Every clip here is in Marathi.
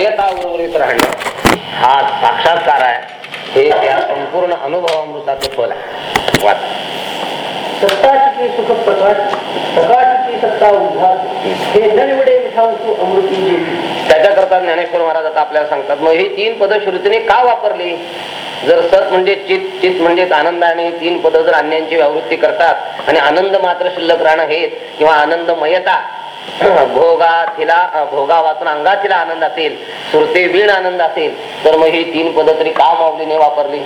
मयता उर्वरित राहणं हा साक्षात्कार आहे. हे त्या संपूर्ण अनुभवामृताचं फल आहे. वाच. सत्ताची सुख प्रकाश प्रकाशाची सत्ता उद्धार हे अमृती त्याच्याकरता ज्ञानेश्वर महाराज आता आपल्याला सांगतात मग ही तीन पद श्रुतीने का वापरली? जर सत म्हणजे चित चित म्हणजेच आनंद आणि ही तीन पद जर अन्यांची व्यावृत्ती करतात आणि आनंद मात्र शिल्लक राहणं हेच किंवा आनंदमयता हो, भोगातीला भोगा वाचून अंगातीला आनंद असेल सुरते वीण आनंद असेल तर मग ही तीन पद तरी का माऊलीने वापरली.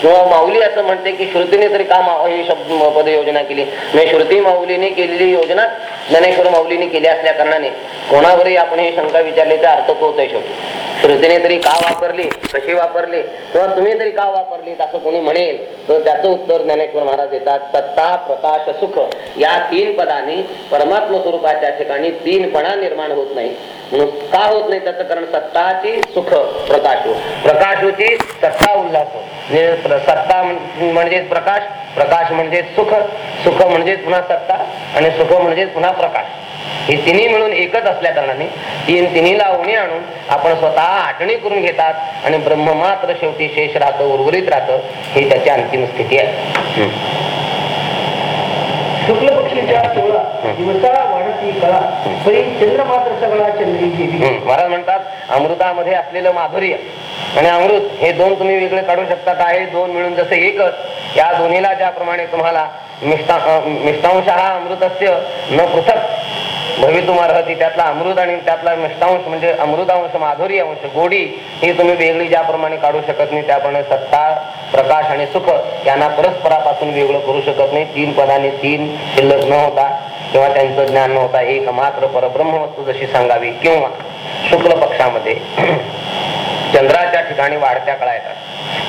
किंवा माऊली असं म्हणते की श्रुतीने तरी का मा- ही शब्द पद योजना केली. म्हणजे श्रुती माऊलीने केलेली योजना ज्ञानेश्वर माऊलीने केली असल्या कारणाने कोणावरही आपण ही शंका विचारली तर अर्थ तोच आहे शेवटी. श्रुतीने तरी का वापरली? कशी वापरली? किंवा तुम्ही तरी का वापरली असं कोणी म्हणेल तर त्याचं उत्तर ज्ञानेश्वर महाराज देतात सत्ता प्रकाश सुख या तीन पदाने परमात्म स्वरूपाच्या ठिकाणी तीनपणा निर्माण होत नाही. म्हणून का होत नाही त्याचं कारण सत्ताची सुख प्रकाशो. प्रकाशोची सत्ता उल्हास. म्हणजे सत्ता म्हणजे म्हणजेच प्रकाश प्रकाश म्हणजेच सुख सुख म्हणजेच पुन्हा सत्ता आणि सुख म्हणजेच पुन्हा प्रकाश. हे तिन्ही मिळून एकच असल्या कारणाने तीन तिन्हीला उणे आणून आपण स्वतः आठवणी करून घेतात आणि ब्रह्म मात्र शेवटी शेष राहतं उर्वरित राहतं ही त्याची अंतिम स्थिती आहे. शुक्ल पक्षीच्या सोळा दिवसा वाढती कळा परी चंद्र मात्र सगळा चंद्री जेवी हम्म. महाराज म्हणतात अमृतामध्ये असलेलं माधुर्य आणि अमृत हे दोन तुम्ही वेगळे काढू शकतात आहे दोन मिळून जसं एकच या दोन्हीला ज्याप्रमाणे तुम्हाला मिष्टांश हा अमृतस्य न पृथक. भवितुमार्हती त्यातला अमृत आणि त्यातला मिष्टांश म्हणजे अमृतांश माधुरी अंश गोडी ही तुम्ही वेगळी ज्याप्रमाणे काढू शकत नाही त्याप्रमाणे सत्ता प्रकाश आणि सुख यांना परस्परापासून वेगळं करू शकत नाही. तीन पदाने तीन शिल्लक न होता किंवा त्यांचं ज्ञान न होता एक मात्र परब्रह्म वस्तू जशी सांगावी किंवा शुक्ल पक्षामध्ये. चंद्राच्या ठिकाणी वाढत्या कळा येतात.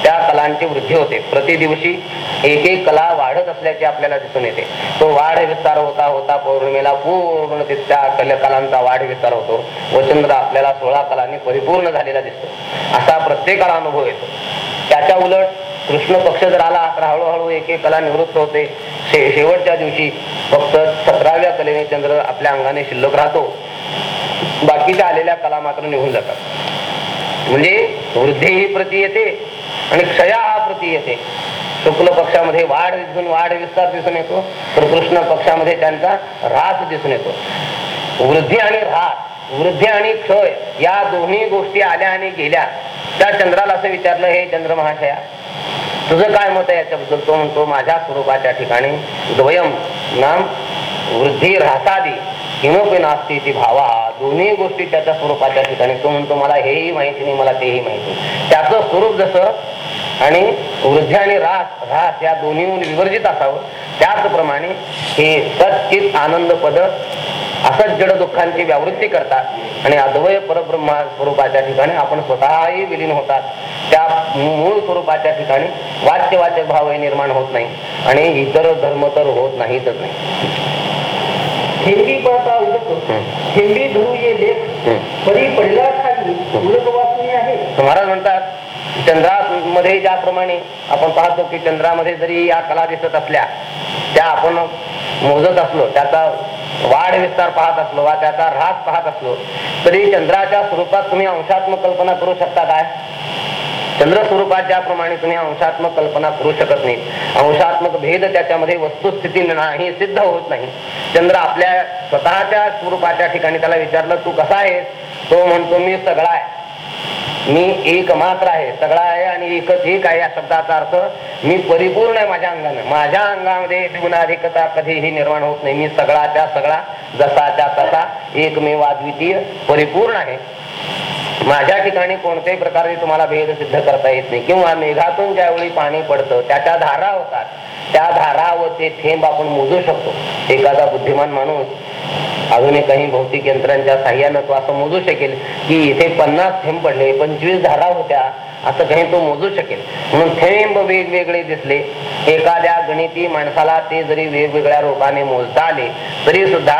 त्या कलांची वृद्धी होते. प्रति दिवशी एक एक कला वाढत असल्याचे आपल्याला दिसून येते. तो वाढ विस्तार होता होता पौर्णिमेला पूर्ण त्या कल कलांचा वाढ विस्तार होतो. व चंद्र आपल्याला सोळा कलांनी परिपूर्ण झालेला दिसतो. असा प्रत्येकाला अनुभव येतो. त्याच्या उलट कृष्ण पक्ष जर आला तर हळूहळू एक एक कला निवृत्त होते. शे शेवटच्या दिवशी फक्त सतराव्या कलेने चंद्र आपल्या अंगाने शिल्लक राहतो. बाकीच्या आलेल्या कला मात्र निघून जातात. म्हणजे वृद्धी ही प्रती येते आणि क्षया हा प्रती येते. शुक्ल पक्षामध्ये वाढ दिसून वाढ विस्तार दिसून येतो. तर कृष्ण पक्षामध्ये त्यांचा ऱ्हास दिसून येतो. वृद्धी आणि ऱ्हास वृद्धी आणि क्षय या दोन्ही गोष्टी आल्या आणि गेल्या. त्या चंद्राला असं विचारलं हे चंद्र महाशया तुझं काय मत आहे याच्याबद्दल? तो म्हणतो माझ्या स्वरूपाच्या ठिकाणी द्वयम नाम वृद्धी ऱ्हासादी किमपि नास्ती ती भावा. दोन्ही गोष्टी त्याच्या स्वरूपाच्या ठिकाणी. तो म्हणतो मला हेही माहिती नाही मला तेही माहिती नाही. त्याचं स्वरूप जसं आणि वृद्धी आणि रास रास या दोन्हीहून विवर्जित असावं. त्याचप्रमाणे हे सच्चित आनंद पद असंच जड दुःखांची व्यावृत्ती करतात आणि अद्वय परब्रह्मा स्वरूपाच्या ठिकाणी आपण स्वतःही विलीन होतात. त्या मूळ स्वरूपाच्या ठिकाणी वाच्य वाचक भावही निर्माण होत नाही आणि इतर धर्म तर होत नाहीतच नाही. हम्म. थेंबी धरू ये लेख. परी पडला खाली वाचून आहे. महाराज म्हणतात चंद्रामध्ये ज्याप्रमाणे आपण पाहतो की चंद्रामध्ये जरी या कला दिसत असल्या त्या आपण मोजत असलो त्याचा वाढ विस्तार पाहत असलो वा त्याचा ऱ्हास पाहत असलो तरी चंद्राच्या स्वरूपात तुम्ही अंशात्मक कल्पना करू शकता काय? चंद्र स्वरूपात ज्याप्रमाणे तुम्ही अंशात्मक कल्पना करू शकत नाही अंशात्मक भेद त्याच्यामध्ये वस्तुस्थिती नाही सिद्ध होत नाही. चंद्र आपल्या स्वतःच्या स्वरूपाच्या ठिकाणी त्याला विचारलं तू कसा आहेस? तो म्हणतो मी सगळा आहे. मी एक मात्र आहे सगळा आहे आणि एकच एक आहे या शब्दाचा अर्थ मी परिपूर्ण आहे माझ्या अंगाने. माझ्या अंगामध्ये गुणाधिकता कधीही निर्माण होत नाही. मी सगळाच्या सगळा जसाच्या तसा एकमेव अद्वितीय परिपूर्ण आहे. माझ्या ठिकाणी कोणत्याही प्रकारे तुम्हाला भेद सिद्ध करता येत नाही. किंवा मेघातून ज्यावेळी पाणी पडतं त्याच्या धारा होतात. त्या धारा व ते थेंब आपण मोजू शकतो. एखादा बुद्धिमान माणूस अजूनही काही भौतिक यंत्रांच्या साह्यानं तो असं मोजू शकेल की इथे पन्नास थेंब पडले पंचवीस धारा होत्या असं काही तो मोजू शकेल. म्हणून थेंब वेगवेगळे दिसले. एखाद्या गणिती माणसाला ते जरी वेगवेगळ्या रूपाने मोजता आले तरी सुद्धा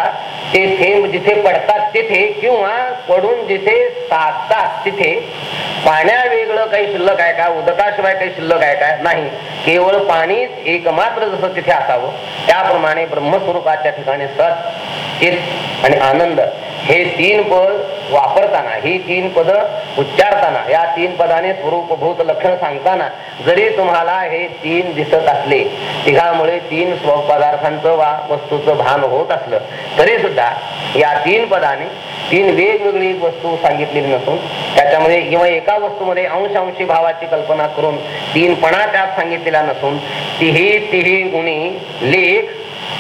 ते थेंब जिथे पडतात तिथे किंवा पडून जिथे साधतात तिथे पाण्या वेगळं काही शिल्लक आहे का? उदकाशिवाय काही शिल्लक आहे का? नाही. केवळ पाणीच एकमात्र जसं तिथे असावं त्याप्रमाणे ब्रह्मस्वरूपाच्या ठिकाणी सत चित आणि आनंद हे तीन पद वापरताना ही तीन पद उच्चारताना या तीन पदाने स्वरूपभूत लक्षण सांगताना जरी तुम्हाला हे तीन दिसत असले तिघामुळे तीन स्वपदार्थांचं वा वस्तूचं भान होत असलं तरी सुद्धा या तीन पदाने तीन वेगवेगळी वस्तू सांगितलेली नसून त्याच्यामध्ये किंवा एका वस्तूमध्ये अंश अंशी भावाची कल्पना करून तीनपणा त्यात सांगितलेला नसून तिही तिही गुणी लेख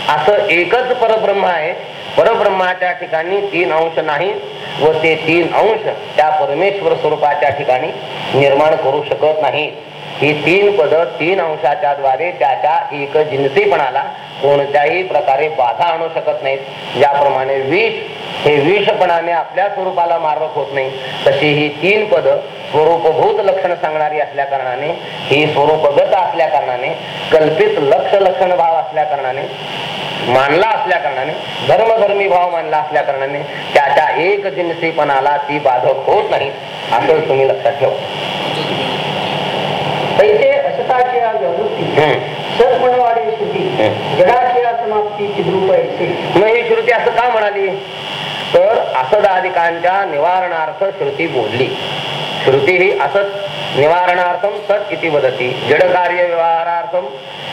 असं एकच परब्रह्म आहे परब्रह्माच्या ठिकाणी तीन अंश नाही व ते तीन अंश त्या परमेश्वर स्वरूपाच्या ठिकाणी निर्माण करू शकत नाही. ही तीन पद तीन अंशाच्या द्वारे त्याच्या एक जिनसीपणाला कोणत्याही प्रकारे बाधा आणू शकत नाहीत. ज्याप्रमाणे विष हे विषपणाने आपल्या स्वरूपाला मारक होत नाही तशी ही तीन पद स्वरूपभूत लक्षण सांगणारी असल्या कारणाने ही स्वरूपगत असल्या कारणाने कल्पित लक्ष लक्षण भाव असल्या कारणाने मानला असल्या कारणाने धर्मधर्मी भाव मानला असल्या कारणाने त्याच्या एक जिन्सीपणाला ती बाधक होत नाही असं तुम्ही लक्षात ठेवा. व्यावृत्ती श्रुती. जगाची समाप्ती चिद्रूप ऐसे मग ही श्रुती असं का म्हणाली? तर असदाधिकांच्या निवारणार्थ श्रुती बोलली. श्रुती ही असत. निवारणार्थम सत इति वदती. जड कार्य व्यवहारार्थम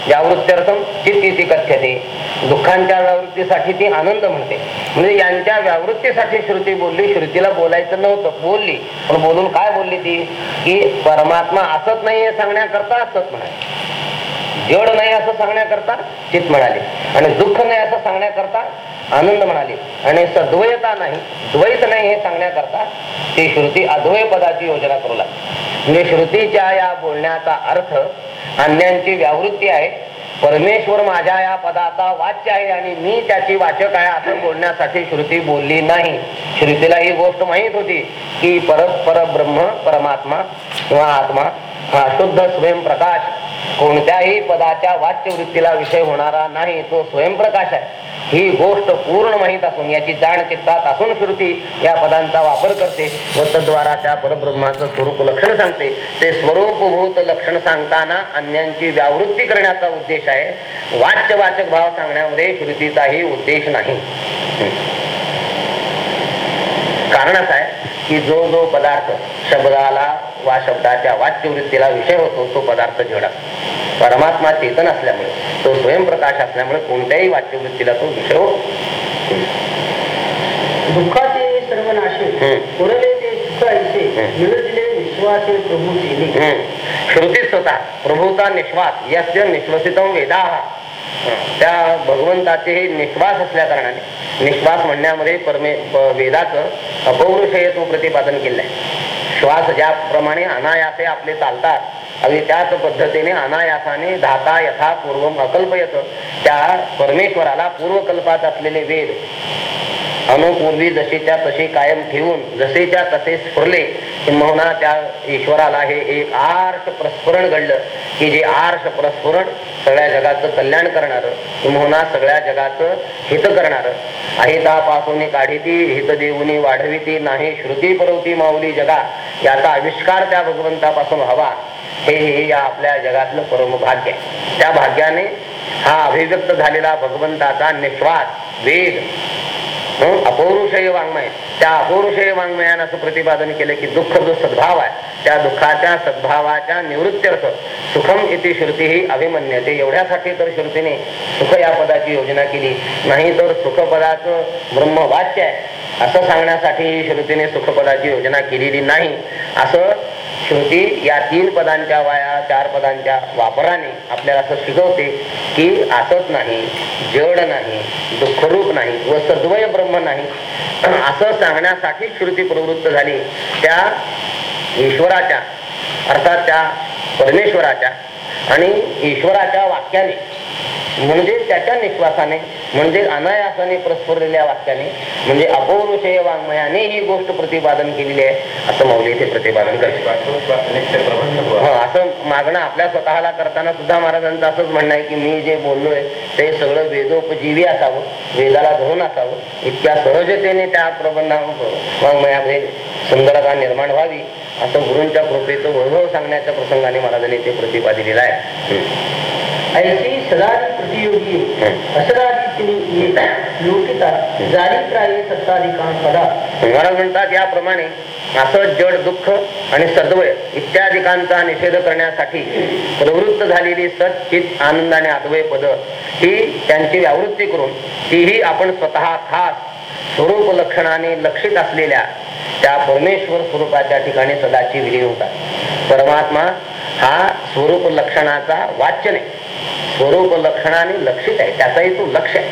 व्यावृत्त्यर्थम चित इति कथ्यते. दुःखांच्या व्यावृत्तीसाठी ती आनंद म्हणते. म्हणजे यांच्या व्यावृत्तीसाठी श्रुती बोलली श्रुतीला बोलायचं नव्हतं. बोलली. पण बोलून काय बोलली ती? की परमात्मा असत नाही हे सांगण्याकरता असत म्हणाली. जड नाही असं सांगण्याकरता चित म्हणाले. आणि दुःख नाही असं सांगण्याकरता आनंद म्हणाले. आणि सद्वयता नाही द्वैत नाही हे सांगण्याकरता ती श्रुती अद्वय पदाची योजना करू लागते म्हणजे श्रुतीच्या या बोलण्याचा अर्थ अन्यांची व्यावृत्ती आहे. परमेश्वर माझ्या या पदाचा वाच्य आहे आणि मी त्याची वाचक आहे असं बोलण्यासाठी श्रुती बोलली नाही. श्रुतीला ही गोष्ट माहीत होती की पर परब्रह्म परमात्मा किंवा आत्मा हा शुद्ध स्वयंप्रकाश कोणत्याही पदाच्या वाच्यवृत्तीला विषय होणारा नाही तो स्वयंप्रकाश आहे. ही गोष्ट पूर्ण माहीत असून याची जाण चित्तात असून श्रुती या पदांचा वापर करते व तद्वारा त्या परब्रह्माचं स्वरूप लक्षण सांगते. ते स्वरूपभूत लक्षण सांगताना अन्यांची व्यावृत्ती करण्याचा उद्देश आहे. वाच्यवाचक भाव सांगण्यामध्ये श्रुतीचाही उद्देश नाही. कारण असं आहे की जो जो पदार्थ शब्दाला वा शब्दाच्या वाच्य वृत्तीला विषय होतो तो पदार्थ जड. परमात्मा चेतन असल्यामुळे तो स्वयंप्रकाश असल्यामुळे कोणत्याही वाच्य वृत्तीला तो विषय होतो दुःखाचे सर्वनाशे हम्म. उरले ते सुख ऐसे हम्म. मिळदिले विश्वासे प्रभू केले हम्म. श्रुतीच स्वतः प्रभूचा निश्वास यस्य निश्वसितम वेदा त्या भगवंताचे हे निश्वास असल्या कारणाने निश्वास म्हणण्यामध्ये परमे वेदाचं अपौरुषयत्व प्रतिपादन केलं आहे श्वास ज्याप्रमाणे अनायासे आपले चालतात अगदी त्याच पद्धतीने अनायासाने धाता यथा पूर्वम अकल्पयत त्या परमेश्वराला पूर्वकल्पात असलेले वेद अनुपूर्वी जशीच्या तशी कायम ठेवून जसेच्या तसे स्फुरले किंबहुना त्या ईश्वराला हे एक आर्ष प्रस्फुरण घडलं. की जे आर्ष प्रस्फुरण सगळ्या जगाचं कल्याण करणार किंबहुना सगळ्या जगाचं हित करणार. अहितापासून काढिती हित देऊनी वाढविती नाही श्रुती परवती माऊली जगा. याचा आविष्कार त्या भगवंतापासून हवा. हे हे या आपल्या जगातलं परम भाग्य. आहे त्या भाग्याने हा अभिव्यक्त झालेला भगवंताचा निश्वास वेद हो, म्हणून अपौरुषय वाङ्मय. त्या अपौरुषय वाङ्मयानं असं प्रतिपादन केलं की दुःख जो सद्भाव आहे त्या दुःखाच्या सद्भावाच्या निवृत्त्यर्थ सुखम इति श्रुती ही अभिमन्यते. एवढ्यासाठी तर श्रुतीने सुख या पदाची योजना केली. नाही तर सुखपदाचं ब्रह्मवाच्य आहे. असं सांगण्यासाठी श्रुतीने सुखपदाची योजना केलेली नाही. असं श्रुती या तीन पदांच्या वाया चार पदांच्या वापराने आपल्याला असं शिकवते की असत नाही जड नाही दुःखरूप नाही व सद्वय ब्रह्म नाही. असं सांगण्यासाठी श्रुती प्रवृत्त झाली. त्या ईश्वराच्या अर्थात त्या परमेश्वराच्या आणि ईश्वराच्या वाक्याने म्हणजे त्याच्या निश्वासाने म्हणजे अनायासाने प्रस्फुरलेल्या वाक्याने म्हणजे अपौरुषेय वाङ्मयाने ही गोष्ट प्रतिपादन केलेली आहे. असं मौली इथे प्रतिपादन करते असं मागणं आपल्या स्वतःला करताना सुद्धा महाराजांचं असंच म्हणणं आहे की मी जे बोललोय ते सगळं वेदोपजीवी असावं वेदाला धरून असावं. इतक्या सहजतेने त्या प्रबंधा वाङ्मयामध्ये सुंदरता निर्माण व्हावी असं गुरूंच्या कृपेचं वैभव सांगण्याच्या प्रसंगाने महाराजांनी ते प्रतिपादिलेलं आहे. ऐशी सदारी प्रतियोगी हम्म. असदारी तिने ये लोकितात जारी प्राये सत्ताधिकां पदा. महाराज म्हणतात याप्रमाणे असं जड दुःख आणि सद्वय इत्यादिकांचा निषेध करण्यासाठी प्रवृत्त झालेली सच्चित आनंद आणि अद्वय पद ही त्यांची व्यावृत्ती करून तीही आपण स्वतः खास स्वरूप लक्षणाने लक्षित असलेल्या त्या परमेश्वर स्वरूपाच्या ठिकाणी सदाची विलीन होतात परमात्मा हा स्वरूप लक्षणाचा वाच्य नाही. स्वरूप लक्षणाने लक्षित आहे. त्याचाही तो लक्ष आहे.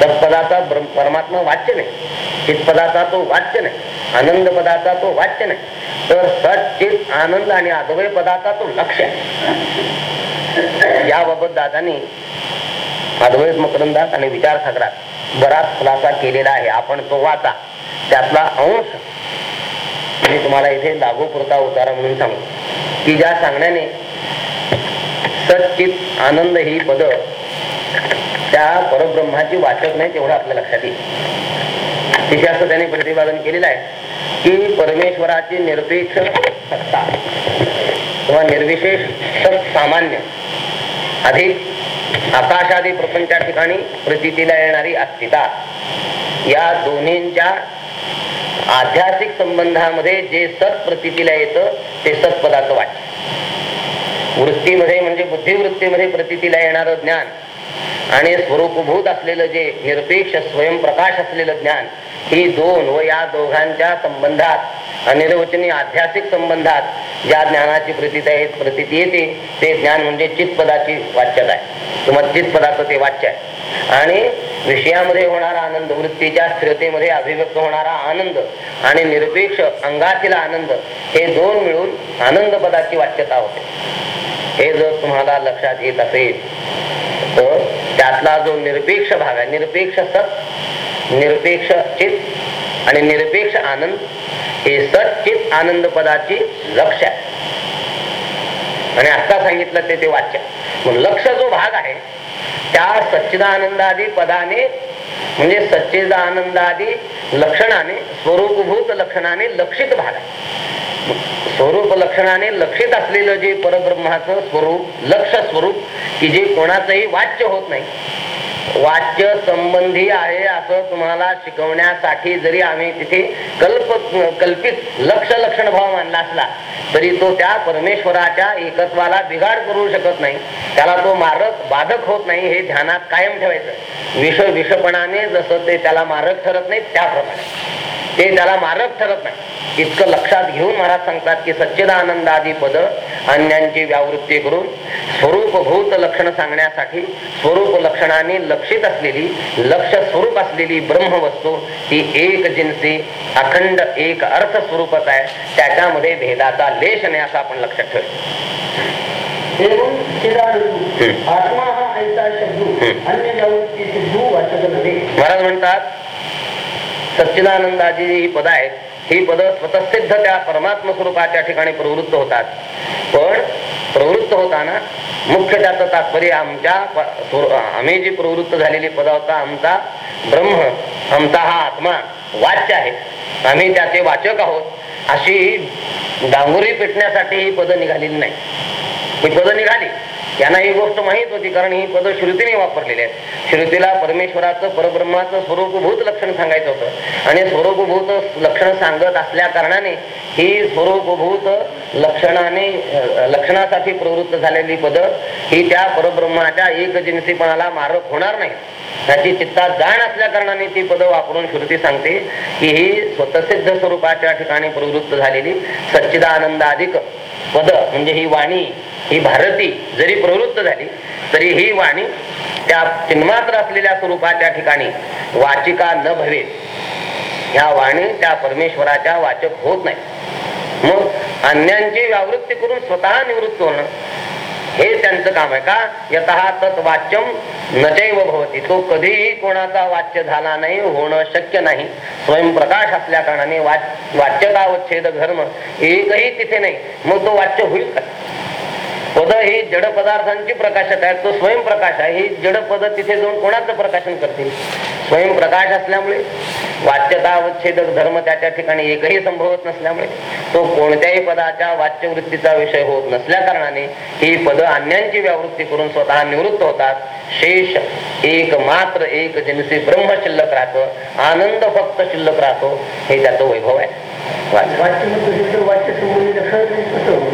सत्पदाचा परमात्मा वाच्य नाही. चितपदाचा तो वाच्य नाही. आनंद पदाचा तो वाच्य नाही. तर सचित आनंद आणि अद्वय पदाचा तो लक्ष आहे. याबाबत दादांनी अद्वैत मकरंदात आणि विचार सागरात बराच खुलासा केलेला आहे. आपण तो वाचा. त्यातला अंश मी तुम्हाला इथे लागू पुरता उतारा म्हणून सांगू. की ज्या सांगण्याने सचित आनंद ही पद त्या परब्रह्माची वाचक नाही तेवढं आपल्या लक्षात येईल. तिथे असं त्यांनी प्रतिपादन केलेलं आहे की परमेश्वराची निरपेक्ष सत्ता किंवा निर्विशेष सत सामान्य अधिक आकाशादी प्रपंचा ठिकाणी प्रतीला येणारी अस्तिता या दोन्हींच्या आध्यात्मिक संबंधामध्ये जे सत प्रतीला येतं ते सत्पदाचं वाच्य वृत्तीमध्ये म्हणजे बुद्धिवृत्तीमध्ये प्रतितीला येणारं ज्ञान आणि स्वरूपभूत असलेलं जे निरपेक्ष स्वयंप्रकाश असलेलं ज्ञान ही दोन व या दोघांच्या संबंधात अनिर्वचनीय आध्यात्मिक संबंधात ज्या ज्ञानाची प्रतीत आहे प्रतीती येते ते ज्ञान म्हणजे चितपदाची वाच्यता आहे. किंवा चितपदाचं ते वाच्य आहे. आणि विषयामध्ये होणारा आनंद वृत्तीच्या स्थिरतेमध्ये अभिव्यक्त होणारा आनंद आणि निरपेक्ष अंगातील आनंद हे दोन मिळून आनंद पदाची वाच्यता होते. हे जर तुम्हाला लक्षात येत असेल तर त्यातला जो निरपेक्ष भाग आहे निरपेक्ष सत निरपेक्ष चित आणि निरपेक्ष आनंद हे सचित आनंद पदाची लक्ष आहे. आणि आता सांगितलं ते ते वाच्य. मग लक्ष जो भाग आहे त्या सच्चिदानंदादी पदाने म्हणजे सच्चिदानंदादी लक्षणाने स्वरूपभूत लक्षणाने लक्षित भाग आहे. स्वरूप लक्षणाने लक्षित असलेलं जे परब्रह्माचं स्वरूप लक्ष स्वरूप की जे कोणाचंही वाच्य होत नाही. वाच्य संबंधी आहे असं तुम्हाला शिकवण्यासाठी जरी आम्ही तिथे कल्प कल्पित लक्ष लक्षण भाव मानला असला तरी तो त्या परमेश्वराच्या एकत्वाला बिघाड करू शकत नाही. त्याला तो मारक बाधक होत नाही हे ध्यानात कायम ठेवायचं. विष विषपणाने जसं ते त्याला मारक ठरत नाही त्याप्रमाणे. ते त्याला मारक ठरत नाही. इतकं लक्षात घेऊन महाराज सांगतात की सच्चिदानंदादी पद अन्यांची व्यावृत्ती करून स्वरूपभूत लक्षण सांगण्यासाठी स्वरूप लक्षणाने लक्षित असलेली लक्ष स्वरूप असलेली ब्रह्मवस्तू ती एक जिन्सी अखंड एक अर्थ स्वरूपच आहे. त्याच्यामध्ये भेदाचा लेश नाही असं आपण लक्षात ठेवू एवं चिदानंद हम्म. आत्मा हा ऐसा शब्द अन्य व्यावृत्ती सिद्धू वाचक नव्हे. महाराज म्हणतात सच्चिदानंदाची जी ही पद आहेत ही पद स्वतःसिद्ध त्या परमात्म स्वरूपाच्या ठिकाणी प्रवृत्त होतात. पण प्रवृत्त होताना मुख्य त्याचं तात्पर्य आमच्या आम्ही जी प्रवृत्त झालेली पद होता आमचा ब्रह्म आमचा हा आत्मा वाच्य आहे. आम्ही त्याचे वाचक आहोत. अशी डांगुरी पेटण्यासाठी ही पद निघालेली नाही. ही पद निघाली. यांना ही गोष्ट माहीत होती कारण ही पद श्रुतीने वापरलेली आहेत. श्रुतीला परमेश्वराचं परब्रह्माचं स्वरूपभूत लक्षण सांगायचं होतं. आणि स्वरूपभूत लक्षण सांगत असल्या कारणाने ही स्वरूपभूत लक्षणाने लक्षणासाठी प्रवृत्त झालेली पद ही त्या परब्रह्माच्या एकजिन्सीपणाला मारक होणार नाही त्याची चित्ता जाण असल्या कारणाने ती पद वापरून श्रुती सांगते की ही स्वतसिद्ध स्वरूपाच्या ठिकाणी प्रवृत्त झालेली सच्चिदानंदाधिक पद म्हणजे ही वाणी ही भारती जरी प्रवृत्त झाली तरी ही वाणी त्या चिन्मात्र असलेल्या स्वरूपाच्या ठिकाणी वाचिका न भवे ह्या वाणी त्या परमेश्वराच्या वाचक होत नाही. मग अन्यांची व्यावृत्ती करून स्वतः निवृत्त होणं हे त्यांचं काम आहे का? यत तत् वाच्यम नचैव भवती. तो कधीही कोणाचा वाच्य झाला नाही होणं शक्य नाही. स्वयंप्रकाश असल्या कारणाने वाच वाच्यतावच्छेद धर्म एकही तिथे नाही. मग तो वाच्य होईल का? पद ही जड पदार्थांची प्रकाशक आहे. तो स्वयंप्रकाश आहे. ही जड पद तिथे जाऊन कोणाचं प्रकाशन करतील? स्वयंप्रकाश असल्यामुळे? वाच्यता अवच्छेदक धर्म त्याच्या ठिकाणी एकही संभवत नसल्यामुळे? तो कोणत्याही पदाच्या वाच्यवृत्तीचा विषय होत नसल्या कारणाने ही पद अन्यांची व्यावृत्ती करून स्वतः निवृत्त होतात. शेष एक मात्र एक जिनसी ब्रह्म शिल्लक राहतं आनंद फक्त शिल्लक राहतो हे त्याचं वैभव आहे.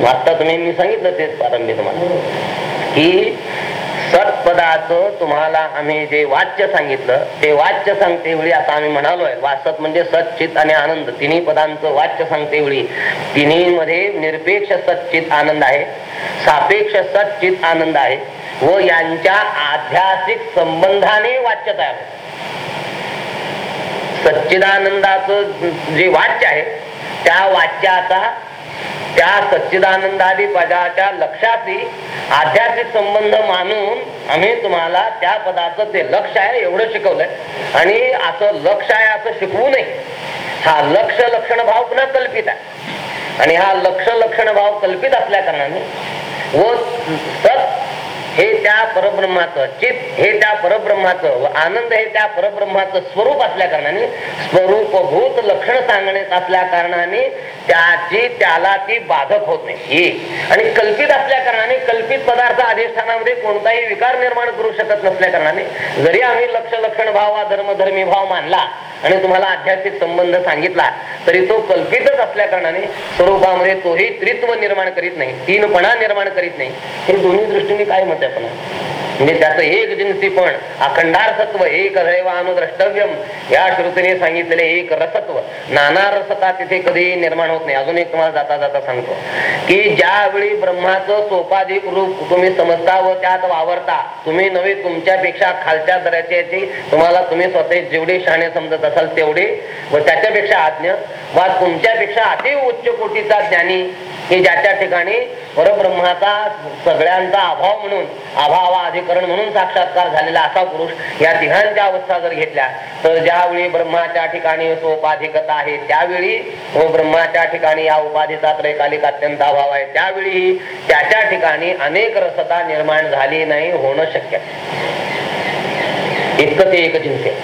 आता तुम्ही मी सांगितलं तेच प्रारंभी तुम्हाला. की सत्पदाचं तुम्हाला आम्ही जे वाच्य सांगितलं ते वाच्य सांगते वेळी आता आम्ही म्हणालोय वासत म्हणजे सच्चित आणि आनंद. तिन्ही पदांचं वाच्य सांगते वेळी तिन्ही मध्ये निरपेक्ष सच्चित आनंद आहे. सापेक्ष सच्चित आनंद आहे व यांच्या आध्यासिक संबंधाने वाच्य तयार सच्चिदानंदाचं जे वाच्य आहे त्या वाच्याचा त्या सच्चिदानंदादी पदाच्या लक्षाशी आध्यात्मिक संबंध मानून आम्ही तुम्हाला त्या पदाचं ते लक्ष आहे एवढं शिकवलंय. आणि असं लक्ष आहे असं शिकवू नये. हा लक्ष लक्षण भाव पुन्हा कल्पित आहे. आणि हा लक्ष लक्षण भाव कल्पित असल्या कारणाने व सत हे त्या परब्रह्माचं चित हे त्या परब्रह्माचं व आनंद हे त्या परब्रह्माचं स्वरूप असल्या कारणाने स्वरूपभूत लक्षण सांगण्यात असल्या कारणाने त्याची त्याला ती बाधक होत नाही. आणि कल्पित असल्या कारणाने कल्पित पदार्थ अधिष्ठानामध्ये कोणताही विकार निर्माण करू शकत नसल्या कारणाने जरी आम्ही लक्ष लक्षण भाव हा धर्मधर्मी भाव मानला आणि तुम्हाला आध्यात्मिक संबंध सांगितला तरी तो कल्पितच असल्या कारणाने स्वरूपामध्ये तोही त्रित्व निर्माण करीत नाही तीनपणा निर्माण करीत नाही. हे दोन्ही दृष्टीने काय म्हणतात आहे पण म्हणजे त्याचं एक जिन्सीपण अखंडार सत्व एक दैव अनुद्रष्टव्यम या श्रुतीने सांगितलेले एक रसत्व नाना रसता तिथे कधी निर्माण होत नाही. अजून एक तुम्हाला जाता जाता सांगतो. की ज्यावेळी ब्रह्माचं सोपाधिक रूप तुम्ही समजता व त्यात वावरता तुम्ही नव्हे तुमच्यापेक्षा खालच्या दर्याची तुम्हाला तुम्ही स्वतः जेवढे शहाणे समजत असाल तेवढे व त्याच्यापेक्षा आज्ञ वा तुमच्यापेक्षा अति उच्च कोटीचा ज्ञानी की ज्याच्या ठिकाणी परब्रह्माचा सगळ्यांचा अभाव म्हणून अभाव अंतकरण म्हणून साक्षात्कार झालेला असा पुरुष या तिघांच्या अवस्था जर घेतल्या तर ज्यावेळी ब्रह्माच्या ठिकाणी सोपाधिकता आहे त्यावेळी व ब्रह्माच्या ठिकाणी या उपाधीचा त्रैकालिक अत्यंत अभाव आहे. त्यावेळी त्याच्या ठिकाणी अनेक रसता निर्माण झाली नाही होणं शक्य आहे. इतकं ते एक चिंते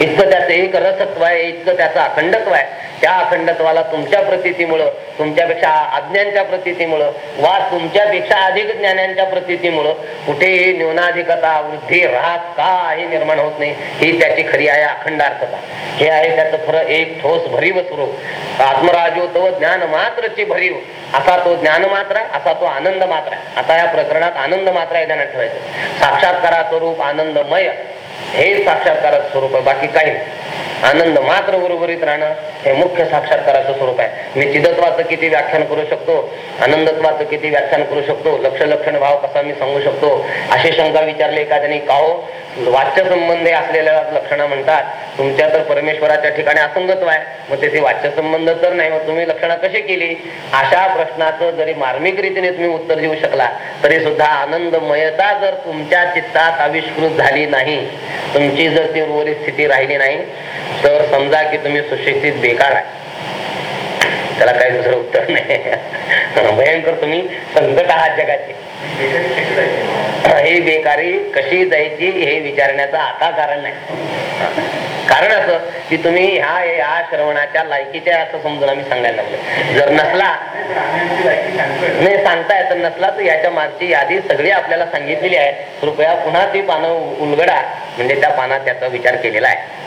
इतकं त्याचं एक रसत्व आहे इतकं त्याचं अखंडत्व आहे. त्या अखंडत्वाला तुमच्या प्रतीतीमुळं तुमच्यापेक्षा अज्ञांच्या प्रतीतीमुळं वा तुमच्यापेक्षा अधिक ज्ञानांच्या प्रतीतीमुळं कुठेही न्यूनाधिकता वृद्धी राहत का हे निर्माण होत नाही. ही त्याची खरी आहे अखंडार्थता. हे आहे त्याचं खरं एक ठोस भरीव स्वरूप. आत्मराजो तो ज्ञान मात्रची भरीव. असा तो ज्ञान मात्र असा तो आनंद मात्र. आहे आता या प्रकरणात आनंद मात्र आहे ध्यानात ठेवायचं. साक्षात्कारा स्वरूप आनंदमय. हे साक्षात्काराचं स्वरूप आहे. बाकी काही नाही. आनंद मात्र उर्वरित राहणं हे मुख्य साक्षात्काराचं स्वरूप आहे. मी चिदत्वाचं किती व्याख्यान करू शकतो? आनंदत्वाचं किती व्याख्यान करू शकतो? लक्ष लक्षण भाव कसा मी सांगू शकतो? अशी शंका विचारली एखाद्याने का हो? वाच्य संबंध असलेल्या लक्षणं म्हणतात. तुमच्या तर परमेश्वराच्या ठिकाणी असंगत्व आहे. मग त्याचे वाच्य संबंध तर नाही. मग तुम्ही लक्षणं कशी केली? अशा प्रश्नाचं जरी मार्मिक रीतीने तुम्ही उत्तर देऊ शकला तरी सुद्धा आनंदमयता जर तुमच्या चित्तात आविष्कृत झाली नाही तुमची जर ती उर्वरित स्थिती राहिली नाही तर समजा की तुम्ही सुशिक्षित बेकार आहे. त्याला काही दुसरं उत्तर नाही. भयंकर तुम्ही संकट आहात जगाचे. हे बेकारी कशी जायची हे विचारण्याचं आता कारण नाही. कारण असं की तुम्ही ह्या या श्रवणाच्या लायकीच्या असं समजून आम्ही सांगायला लागलो. जर नसला नाही सांगता येत नसला तर याच्या मागची यादी सगळी आपल्याला सांगितलेली आहे. कृपया पुन्हा ती पानं उलगडा. म्हणजे त्या पानात त्याचा विचार केलेला आहे.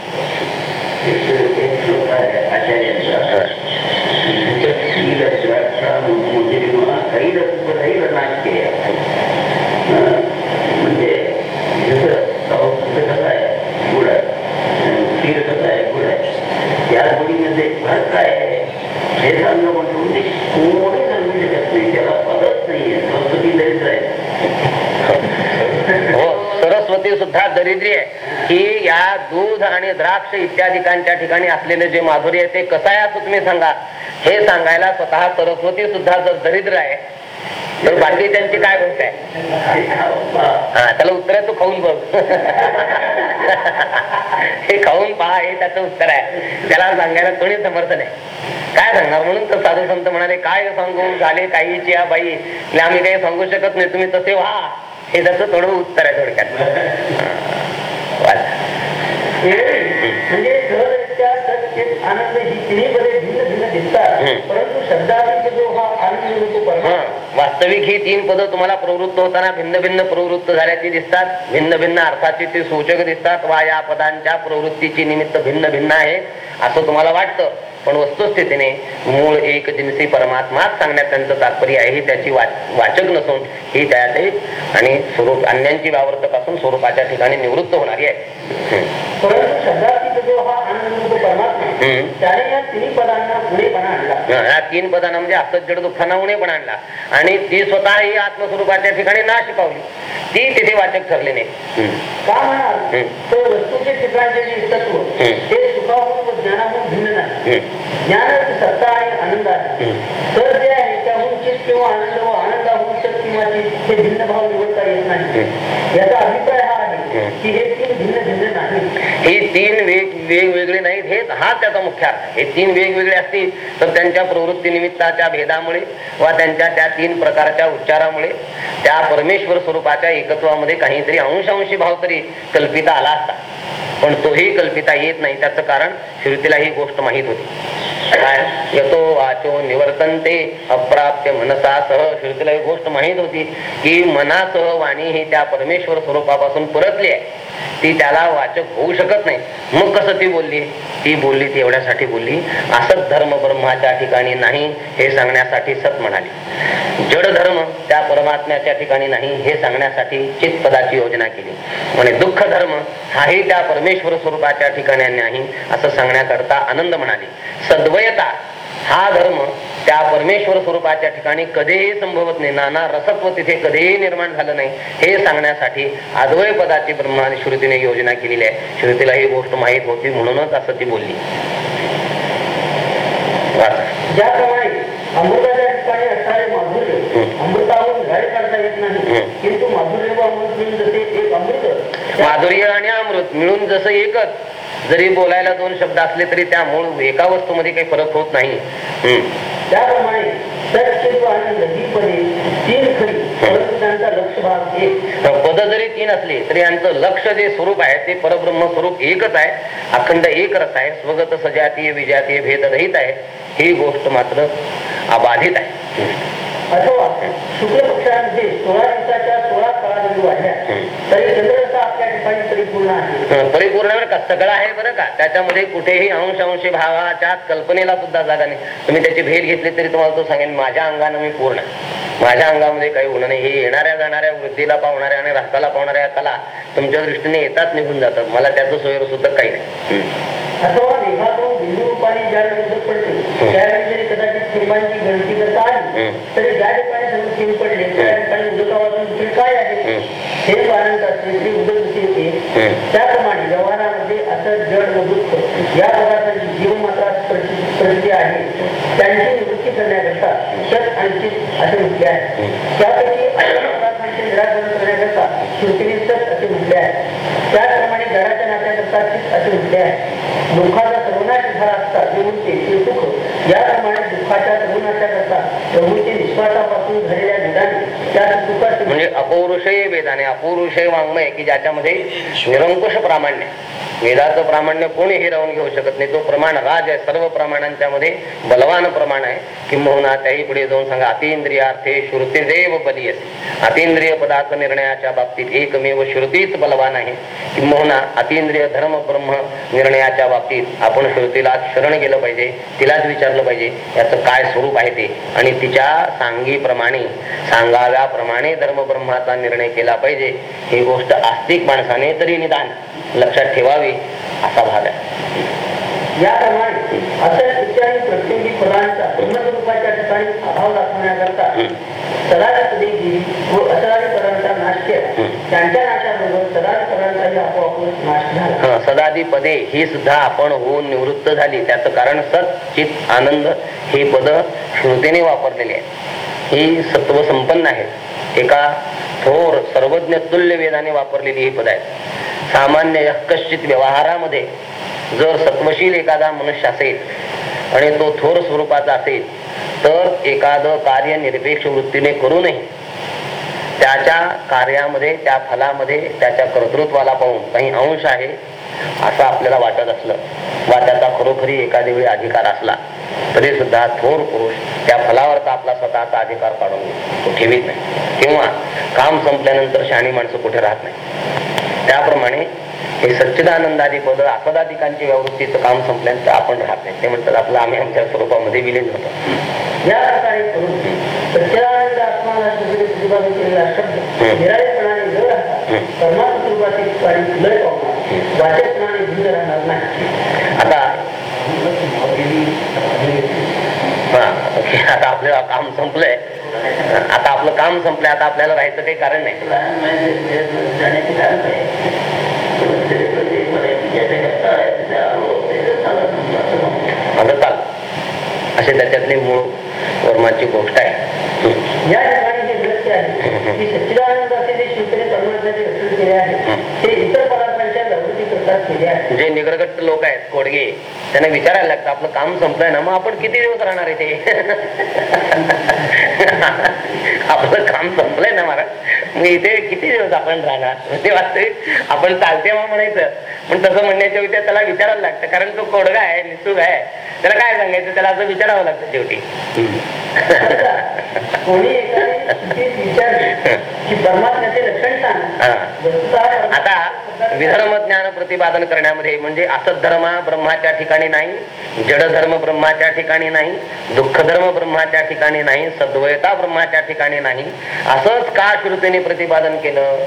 हे सांगणं म्हणतो म्हणजे कोणी सांगू शकत नाही त्याला पदच नाहीये संस्कृती दरिद्र आहे हो सरस्वती सुद्धा दरिद्री आहे. की या दूध आणि द्राक्ष इत्यादिकांच्या ठिकाणी असलेले जे माधुर्य आहे ते कसं आहे असं तुम्ही सांगा. हे सांगायला स्वतः सरस्वती सुद्धा जर दरिद्र आहे तर बाकी त्यांची काय गोष्ट आहे? हा त्याला उत्तर आहे तू खाऊन बघ. हे खाऊन पहा हे त्याचं उत्तर आहे. त्याला सांगायला कोणी समर्थ नाही. काय सांगणार? म्हणून तर साधू संत म्हणाले काय सांगू? झाले काहीची या बाई. आम्ही काही सांगू शकत नाही. तुम्ही तसे व्हा. हे त्याचं थोडं उत्तर आहे थोडक्यात. म्हणजे आनंद ही तिन्ही पदे भिन्न भिन्न दिसतात. परंतु मिळतो हा वास्तविक ही तीन पदं तुम्हाला प्रवृत्त होताना भिन्न भिन्न प्रवृत्त झाल्याची दिसतात. भिन्न भिन्न अर्थाची ती सूचक दिसतात. वा या पदांच्या प्रवृत्तीची निमित्त भिन्न भिन्न आहे असं तुम्हाला वाटतं. पण वस्तुस्थितीने मूळ एक जिन्सी परमात्माच सांगण्यात त्यांचं तात्पर्य आहे ही त्याची वाच- वाचक नसून ही त्याचे आणि स्वरूप अन्यांची व्यावर्तक असून स्वरूपाच्या ठिकाणी निवृत्त होणारी आहे. हा या हा, तीन पदांना म्हणजे असत जड दुःखांना उणे पण आणला. आणि ती स्वतः ही आत्मस्वरूपाच्या ठिकाणी नाश पावली. ती तिथे वाचक ठरले नाही. का म्हणाल? वस्तूचे ठिकाणचे तत्व सुखाहून भिन्न नाही. ज्ञानाची सत्ता आणि आनंद आहे हम्म. तर ते आहे त्याहून चित किंवा आनंद व आनंदाहून चित किंवा चित हे भिन्न भाव निवडता येत नाही याचा अभिप्राय हा आहे की हे तीन भिन्न भिन्न नाही हे तीन वेग वेगवेगळे नाहीत. हे हा त्याचा मुख्य अर्थ. हे तीन वेगवेगळे असतील तर त्यांच्या प्रवृत्ती निमित्ताच्या भेदामुळे वा त्यांच्या त्या तीन प्रकारच्या उच्चारामुळे त्या परमेश्वर स्वरूपाच्या एकत्वामध्ये काहीतरी अंशांशी भाव तरी कल्पिता आला असता. पण तोही कल्पिता येत नाही. त्याचं कारण श्रुतीला ही गोष्ट माहीत होती. काय? यतो वाचो निवर्तन ते अप्राप्य मनसासह श्रुतीला ही गोष्ट माहीत होती की मनासह वाणी ही त्या परमेश्वर स्वरूपापासून परतली आहे. ती त्याला वाचक होऊ शकत नाही. मग कसं ती बोलली? ती बोलली ती एवढ्यासाठी बोलली असत धर्म ब्रह्माच्या ठिकाणी नाही हे सांगण्यासाठी सत म्हणाली. जड धर्म त्या परमात्म्याच्या ठिकाणी नाही हे सांगण्यासाठी चित योजना केली. म्हणे दुःख धर्म हाही त्या परमेश्वर स्वरूपाच्या ठिकाणी नाही असं सांगण्याकरता आनंद म्हणाली. सद्वयता हा धर्म त्या परमेश्वर स्वरूपाच्या ठिकाणी कधीही संभवत नाही नाना रसत्व तिथे कधीही निर्माण झालं नाही हे सांगण्यासाठी अद्वय पदाची ब्रह्मा श्रुतीने योजना केलेली आहे श्रुतीला ही गोष्ट माहीत होती म्हणूनच असं ती बोलली. ज्याप्रमाणे अमृताच्या ठिकाणी असणारे माधुर्य. अमृताहून घाई करता येत नाही. किंतु माधुर्य व अमृत मिळून जसे एक अमृत माधुर्य आणि अमृत मिळून जसं एकच जरी बोलायला दोन शब्द असले तरी त्या मूळ एका वस्तूमध्ये काही फरक होत नाही. त्याप्रमाणे पदे जरी तीन असली तरी यांचं लक्ष जे स्वरूप आहे ते परब्रह्म स्वरूप एकच आहे. अखंड एक रस आहे. स्वगत सजातीय विजातीय भेदरहित आहे. ही गोष्ट मात्र अबाधित आहे. अथवा शुक्ल पक्षामध्ये सोळा दिवसाच्या तरी आपल्या ठिकाणी परिपूर्ण आहे हं, परिपूर्ण बरं का? सगळं आहे बरं का? त्याच्यामध्ये कुठेही अंश अंशी भावाच्या कल्पनेला सुद्धा जागा नाही. तुम्ही त्याची भेट घेतली तरी तुम्हाला तो सांगेन माझ्या अंगानं मी पूर्ण आहे. माझ्या अंगामध्ये काही होणं नाही. हे येणाऱ्या जाणाऱ्या वृद्धीला पावणाऱ्या आणि राष्ट्राला पावणाऱ्या कला तुमच्या दृष्टीने येतात निघून जातात. मला त्याचं सोयर सुद्धा काही नाही. हं. रूपाने त्यावेळी जरी कदाचित थेंबांची गणती करता आली हम्म. तरी ज्या ठिकाणी सर्व थेंब पडले त्या ठिकाणी उदकावाचून दुसरे काय आहे? हम्म. थेंब आनंद असते ते उदक दिसे येते. त्याप्रमाणे व्यवहारामध्ये असं जड दुःख या पदार्थांची जीवमात्रा प्रती आहे. त्यांची निवृत्ती करण्याकरता सत आणि चित असे म्हटले आहे. त्यापैकी निराकरण करण्याकरता श्रुतीने सत असे त्याचप्रमाणे घराच्या नात्याकरता चित असे म्हटले आहे. दुःखाचा सर्वनाश झाला असता जे उरते ते सुख. याप्रमाणे दुःखाच्या सर्वनाशाकरता प्रभूचे निश्वासापासून झालेल्या निदाने त्या सुखाचे म्हणजे अपौरुषय वेदाने अपौरुषय वाङ्मय की ज्याच्यामध्ये निरंकुश प्रामाण्य वेदाचं प्रामाण्य कोणी राहून घेऊ शकत नाही. तो प्रमाण राज आहे सर्व प्रमाणांच्या मध्ये बलवान प्रमाण आहे. किंबहुना त्याही पुढे जाऊन सांगा अतिंद्रियार्थे श्रुतीदेव बली असे अतिंद्रिय पदार्थ निर्णयाच्या बाबतीत एकमेव श्रुतीच बलवान आहे. किंबहुना अतिंद्रिय धर्म ब्रह्म निर्णयाच्या बाबतीत आपण श्रुतीला शरण गेलं पाहिजे तिलाच विचारलं पाहिजे याचं काय स्वरूप आहे ते. आणि तिच्या सांगीप्रमाणे सांगाव्याप्रमाणे धर्म ब्रह्माचा निर्णय केला पाहिजे. ही गोष्ट आस्तिक माणसाने तरी निदान लक्षात ठेवावी. असा भाग आहे. याप्रमाणे प्रत्येकी पदांचा ब्रह्मस्वरूपाच्या ठिकाणी अभाव दाखवण्याकरता व पदांचा नाश केला त्यांच्या नाशाबरोबर सदारी पदांचाही आपोआपच नाश झाला. हं, सदादी पदे ही सुद्धा आपण होऊन निवृत्त झाली. त्याचं कारण सत चित आनंद ही पद श्रुतीने वापरलेली आहे ही सत्व संपन्न आहे एका थोर सर्वज्ञ तुल्य वेदाने वापरलेली ही पद आहेत. सामान्य कश्चित व्यवहारामध्ये जर सत्वशील एखादा मनुष्य असेल आणि तो थोर स्वरूपाचा असेल तर एखाद कार्य निरपेक्ष वृत्तीने करू नये. त्याच्या कार्यामध्ये त्या फलामध्ये त्याच्या कर्तृत्वाला पाहून काही अंश आहे असं आपल्याला वाटत असलं. वा त्याचा खरोखरी एखाद्या वेळी अधिकार असला तरी सुद्धा थोर पुरुष त्या फलावरचा आपला स्वतःचा अधिकार काढून तो ठेवीत नाही. किंवा काम संपल्यानंतर शहाणी माणसं कुठे राहत नाही त्याप्रमाणे हे सच्चिदानंदादी पद आसदाधिकांची व्यावृत्तीचं काम संपल्यानंतर आपण राहत नाही. ते म्हणतात आपलं आम्ही आमच्या स्वरूपामध्ये विलीन होतो. या प्रकारे करून सच्चिदानंद आत्माला सगळे प्रतिपादन केलेला शब्द हम्म. निराळेपणाने न राहता हम्म. परमात्मा स्वरूपाचे पाणी लय पावणार वाचकपणाने भिन्न राहणार नाही. आता हा आता आपलं काम संपलंय. आता आपलं काम संपलंय आता आपल्याला राहायचं काही कारण नाही. असं म्हणतो. आता चाल. असे त्याच्यातली मूळ वर्माची गोष्ट आहे. या ठिकाणी जे नृत्य आहे की सच्चिदानंद असे जे शिवसेने परमात्म्याचे रक्षण केले आहे ते इतर पदार्थांच्या प्रवृत्ती करता केले आहे जे निगरगट्ट लोक आहेत कोडगे त्यांना विचारायला लागतं आपलं काम संपलंय ना मग आपण किती दिवस राहणार आहे ते आपलं काम संपलंय ना महाराज. मग इथे किती दिवस आपण राहणार? ते वास्तविक आपण चालते मग म्हणायचं. पण तसं म्हणण्याच्या विचार त्याला विचारायला लागतं कारण तो कोडगा आहे निसुग आहे. त्याला काय सांगायचं? त्याला असं विचारावं लागतं शेवटी. आता विधर्म ज्ञान प्रतिपादन करण्यामध्ये म्हणजे असत धर्म ब्रह्माच्या ठिकाणी नाही जड धर्म ब्रह्माच्या ठिकाणी नाही दुःख धर्म ब्रह्माच्या ठिकाणी नाही सद्वयता ब्रह्माच्या ठिकाणी नाही असंच का श्रुतीने प्रतिपादन केलं.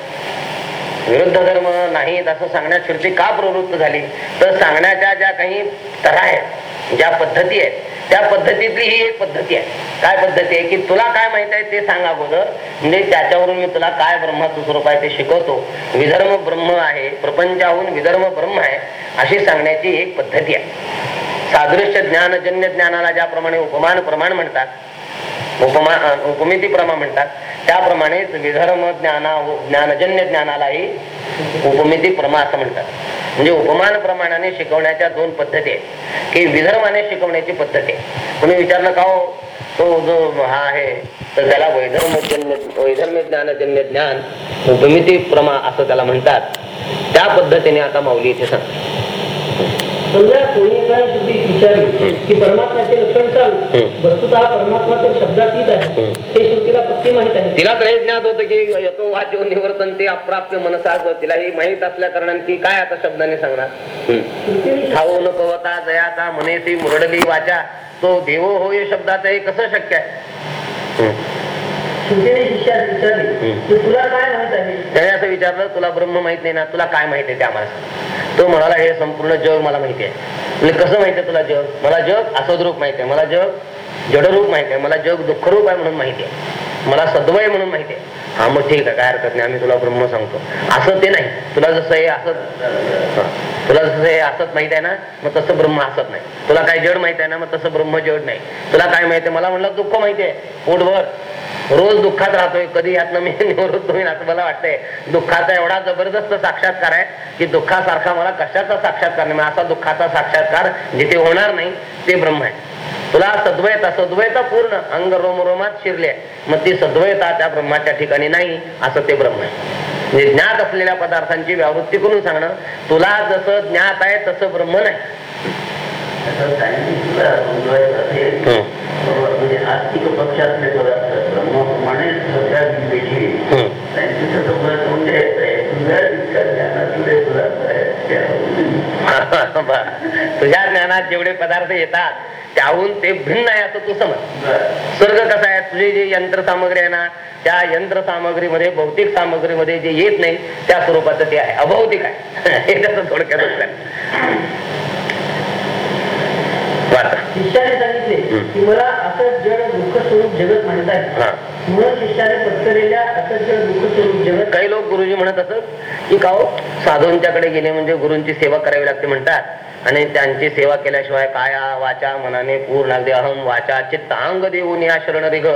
विरुद्ध धर्म नाहीत असं सांगण्यात श्रुती का प्रवृत्त झाली? तर सांगण्याच्या ज्या काही तरा आहेत ज्या पद्धती आहेत त्या पद्धतीतली ही एक पद्धती आहे. काय पद्धती आहे? की तुला काय माहीत आहे ते सांग अगोदर. म्हणजे त्याच्यावरून मी तुला काय ब्रह्माचं स्वरूप आहे ते शिकवतो. विधर्म ब्रह्म आहे प्रपंचाहून विधर्म ब्रह्म आहे अशी सांगण्याची एक पद्धती आहे. सादृश्य ज्ञानजन्य ज्ञानाला ज्याप्रमाणे उपमान प्रमाण म्हणतात उपमा उपमिती प्रमा म्हणतात त्याप्रमाणेच विधर्म ज्ञाना ज्ञानजन्य ज्ञानालाही उपमिती प्रमा असं म्हणतात. म्हणजे उपमान प्रमाणाने शिकवण्याच्या दोन पद्धती आहेत. की विधर्माने शिकवण्याची पद्धत आहे. कोणी विचारलं का हो? तो जो हा आहे तर त्याला वैधर्मजन्य वैधर्म ज्ञानजन्य ज्ञान उपमिती प्रमा असं त्याला म्हणतात. त्या पद्धतीने आता माऊली इथे सांगतात. समजा कोणी एकाने चुकीत विचारले की लक्षण हम्म. वस्तुतः परमात्मा तर शब्दातीत आहे. हे. श्रुतीला पक्की माहीत आहे. तिला तर हे ज्ञात होतं की यतो वाच्यो निवर्तन ते अप्राप्य मनसाच तिला ही माहीत असल्या कारणाने ती काय आता शब्दाने सांगणार? ठाऊ न कवता जयाचा मनेसी मुरडली वाचा. तो देवो होय शब्दाचं हे कसं शक्य आहे? विचारले. की तुला काय माहीत आहे? त्याने असं विचारलं तुला ब्रह्म माहीत नाही ना तुला काय माहिती आहे ते आम्हाला? सांग. तो म्हणाला हे संपूर्ण जग मला माहिती आहे. म्हणजे कसं माहिती आहे तुला जग? मला जग असद रूप माहिती आहे. मला जग जडरूप माहिती आहे मला जग दुःखरूप आहे म्हणून माहिती आहे. मला सद्वय म्हणून माहिती आहे. हा मग ठीक आहे काय हरकत नाही आम्ही तुला ब्रह्म सांगतो. असं ते नाही. तुला जसं हे असत तुला जसं हे असत माहीत आहे ना मग तसं ब्रह्म असत नाही. तुला काय जड माहीत आहे ना मग तसं ब्रह्म जड नाही. तुला काय माहिती आहे? मला म्हणलं दुःख माहिती आहे. पोटभर. रोज दुःखात राहतोय. कधी यातनं मी निवृत्त होईल असं मला वाटतंय. दुःखाचा एवढा जबरदस्त साक्षात्कार आहे की दुःखासारखा मला कशाचा साक्षात्कार नाही? असा दुःखाचा साक्षात्कार जिथे होणार नाही ते ब्रह्म आहे. तुला सद्वयता सद्वयता पूर्ण अंग रोम रोमात शिरले मग ती सद्वयता त्या ब्रह्माच्या ठिकाणी नाही असं ते ब्रह्म आहे. म्हणजे ज्ञात असलेल्या पदार्थांची व्यावृत्ती करून सांगणं तुला जसं ज्ञात आहे तसं ब्रह्म नाही असं सायंटिस्टला समजवायचं असेल हम्म. म्हणजे आस्तिक पक्षातले पदार्थ ब्रह्माप्रमाणे सगळ्या विवेची हम्म. सायंटिस्ट समजत म्हणजे तुझ्या इतक्या ज्ञानातले पदार्थ आहेत त्या बरं. तुझ्या ज्ञानात जेवढे पदार्थ येतात त्याहून ते भिन्न आहे असं तू समज. स्वर्ग कसा आहे? तुझी जी यंत्र सामग्री आहे ना त्या यंत्र सामग्रीमध्ये भौतिक सामग्रीमध्ये जे येत नाही त्या स्वरूपाचं ते आहे. अभौतिक आहे. हे त्याचं थोडक्यात. शिष्याने सांगितले की मला असं जड दुःख स्वरूप जगत माहीत आहे काही लोक गुरुजी म्हणत असत की का हो साधूंच्याकडे गेले म्हणजे गुरुंची सेवा करावी लागते म्हणतात. आणि त्यांची सेवा केल्याशिवाय काया वाचा मनाने पूर्ण अगदी अहम वाचा चित्त अंग देऊन या शरण रिघ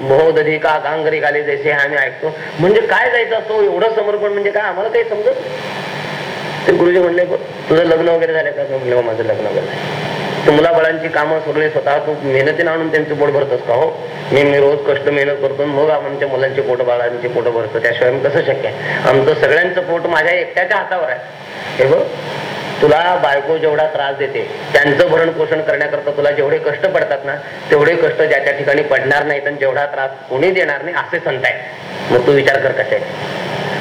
बहुदधी का गांगरी घाले जैसे हे आम्ही ऐकतो. म्हणजे काय जायचं असतो? एवढं समर्पण म्हणजे काय? आम्हाला काही समजत ते गुरुजी म्हणले तुझं लग्न वगैरे झालं का? म्हणलं हो, माझं लग्न वगैरे नाही." मुलाबाळांची कामं सगळे स्वतः तू मेहनतीने आणून त्यांचं पोट भरतोस का हो. मी मी रोज कष्ट मेहनत करतो मग आमच्या मुलांचे पोट बाळांचे पोट भरतो. त्याशिवाय कसं शक्य आहे? आमचं सगळ्यांचं पोट माझ्या एकट्याच्या हातावर आहे. हे बघ तुला बायको जेवढा त्रास देते त्यांचं भरण पोषण करण्याकरता तुला जेवढे कष्ट पडतात ना तेवढे कष्ट ज्याच्या ठिकाणी पडणार नाहीत आणि जेवढा त्रास कोणी देणार नाही असे संत आहे मग तू विचार कर कसे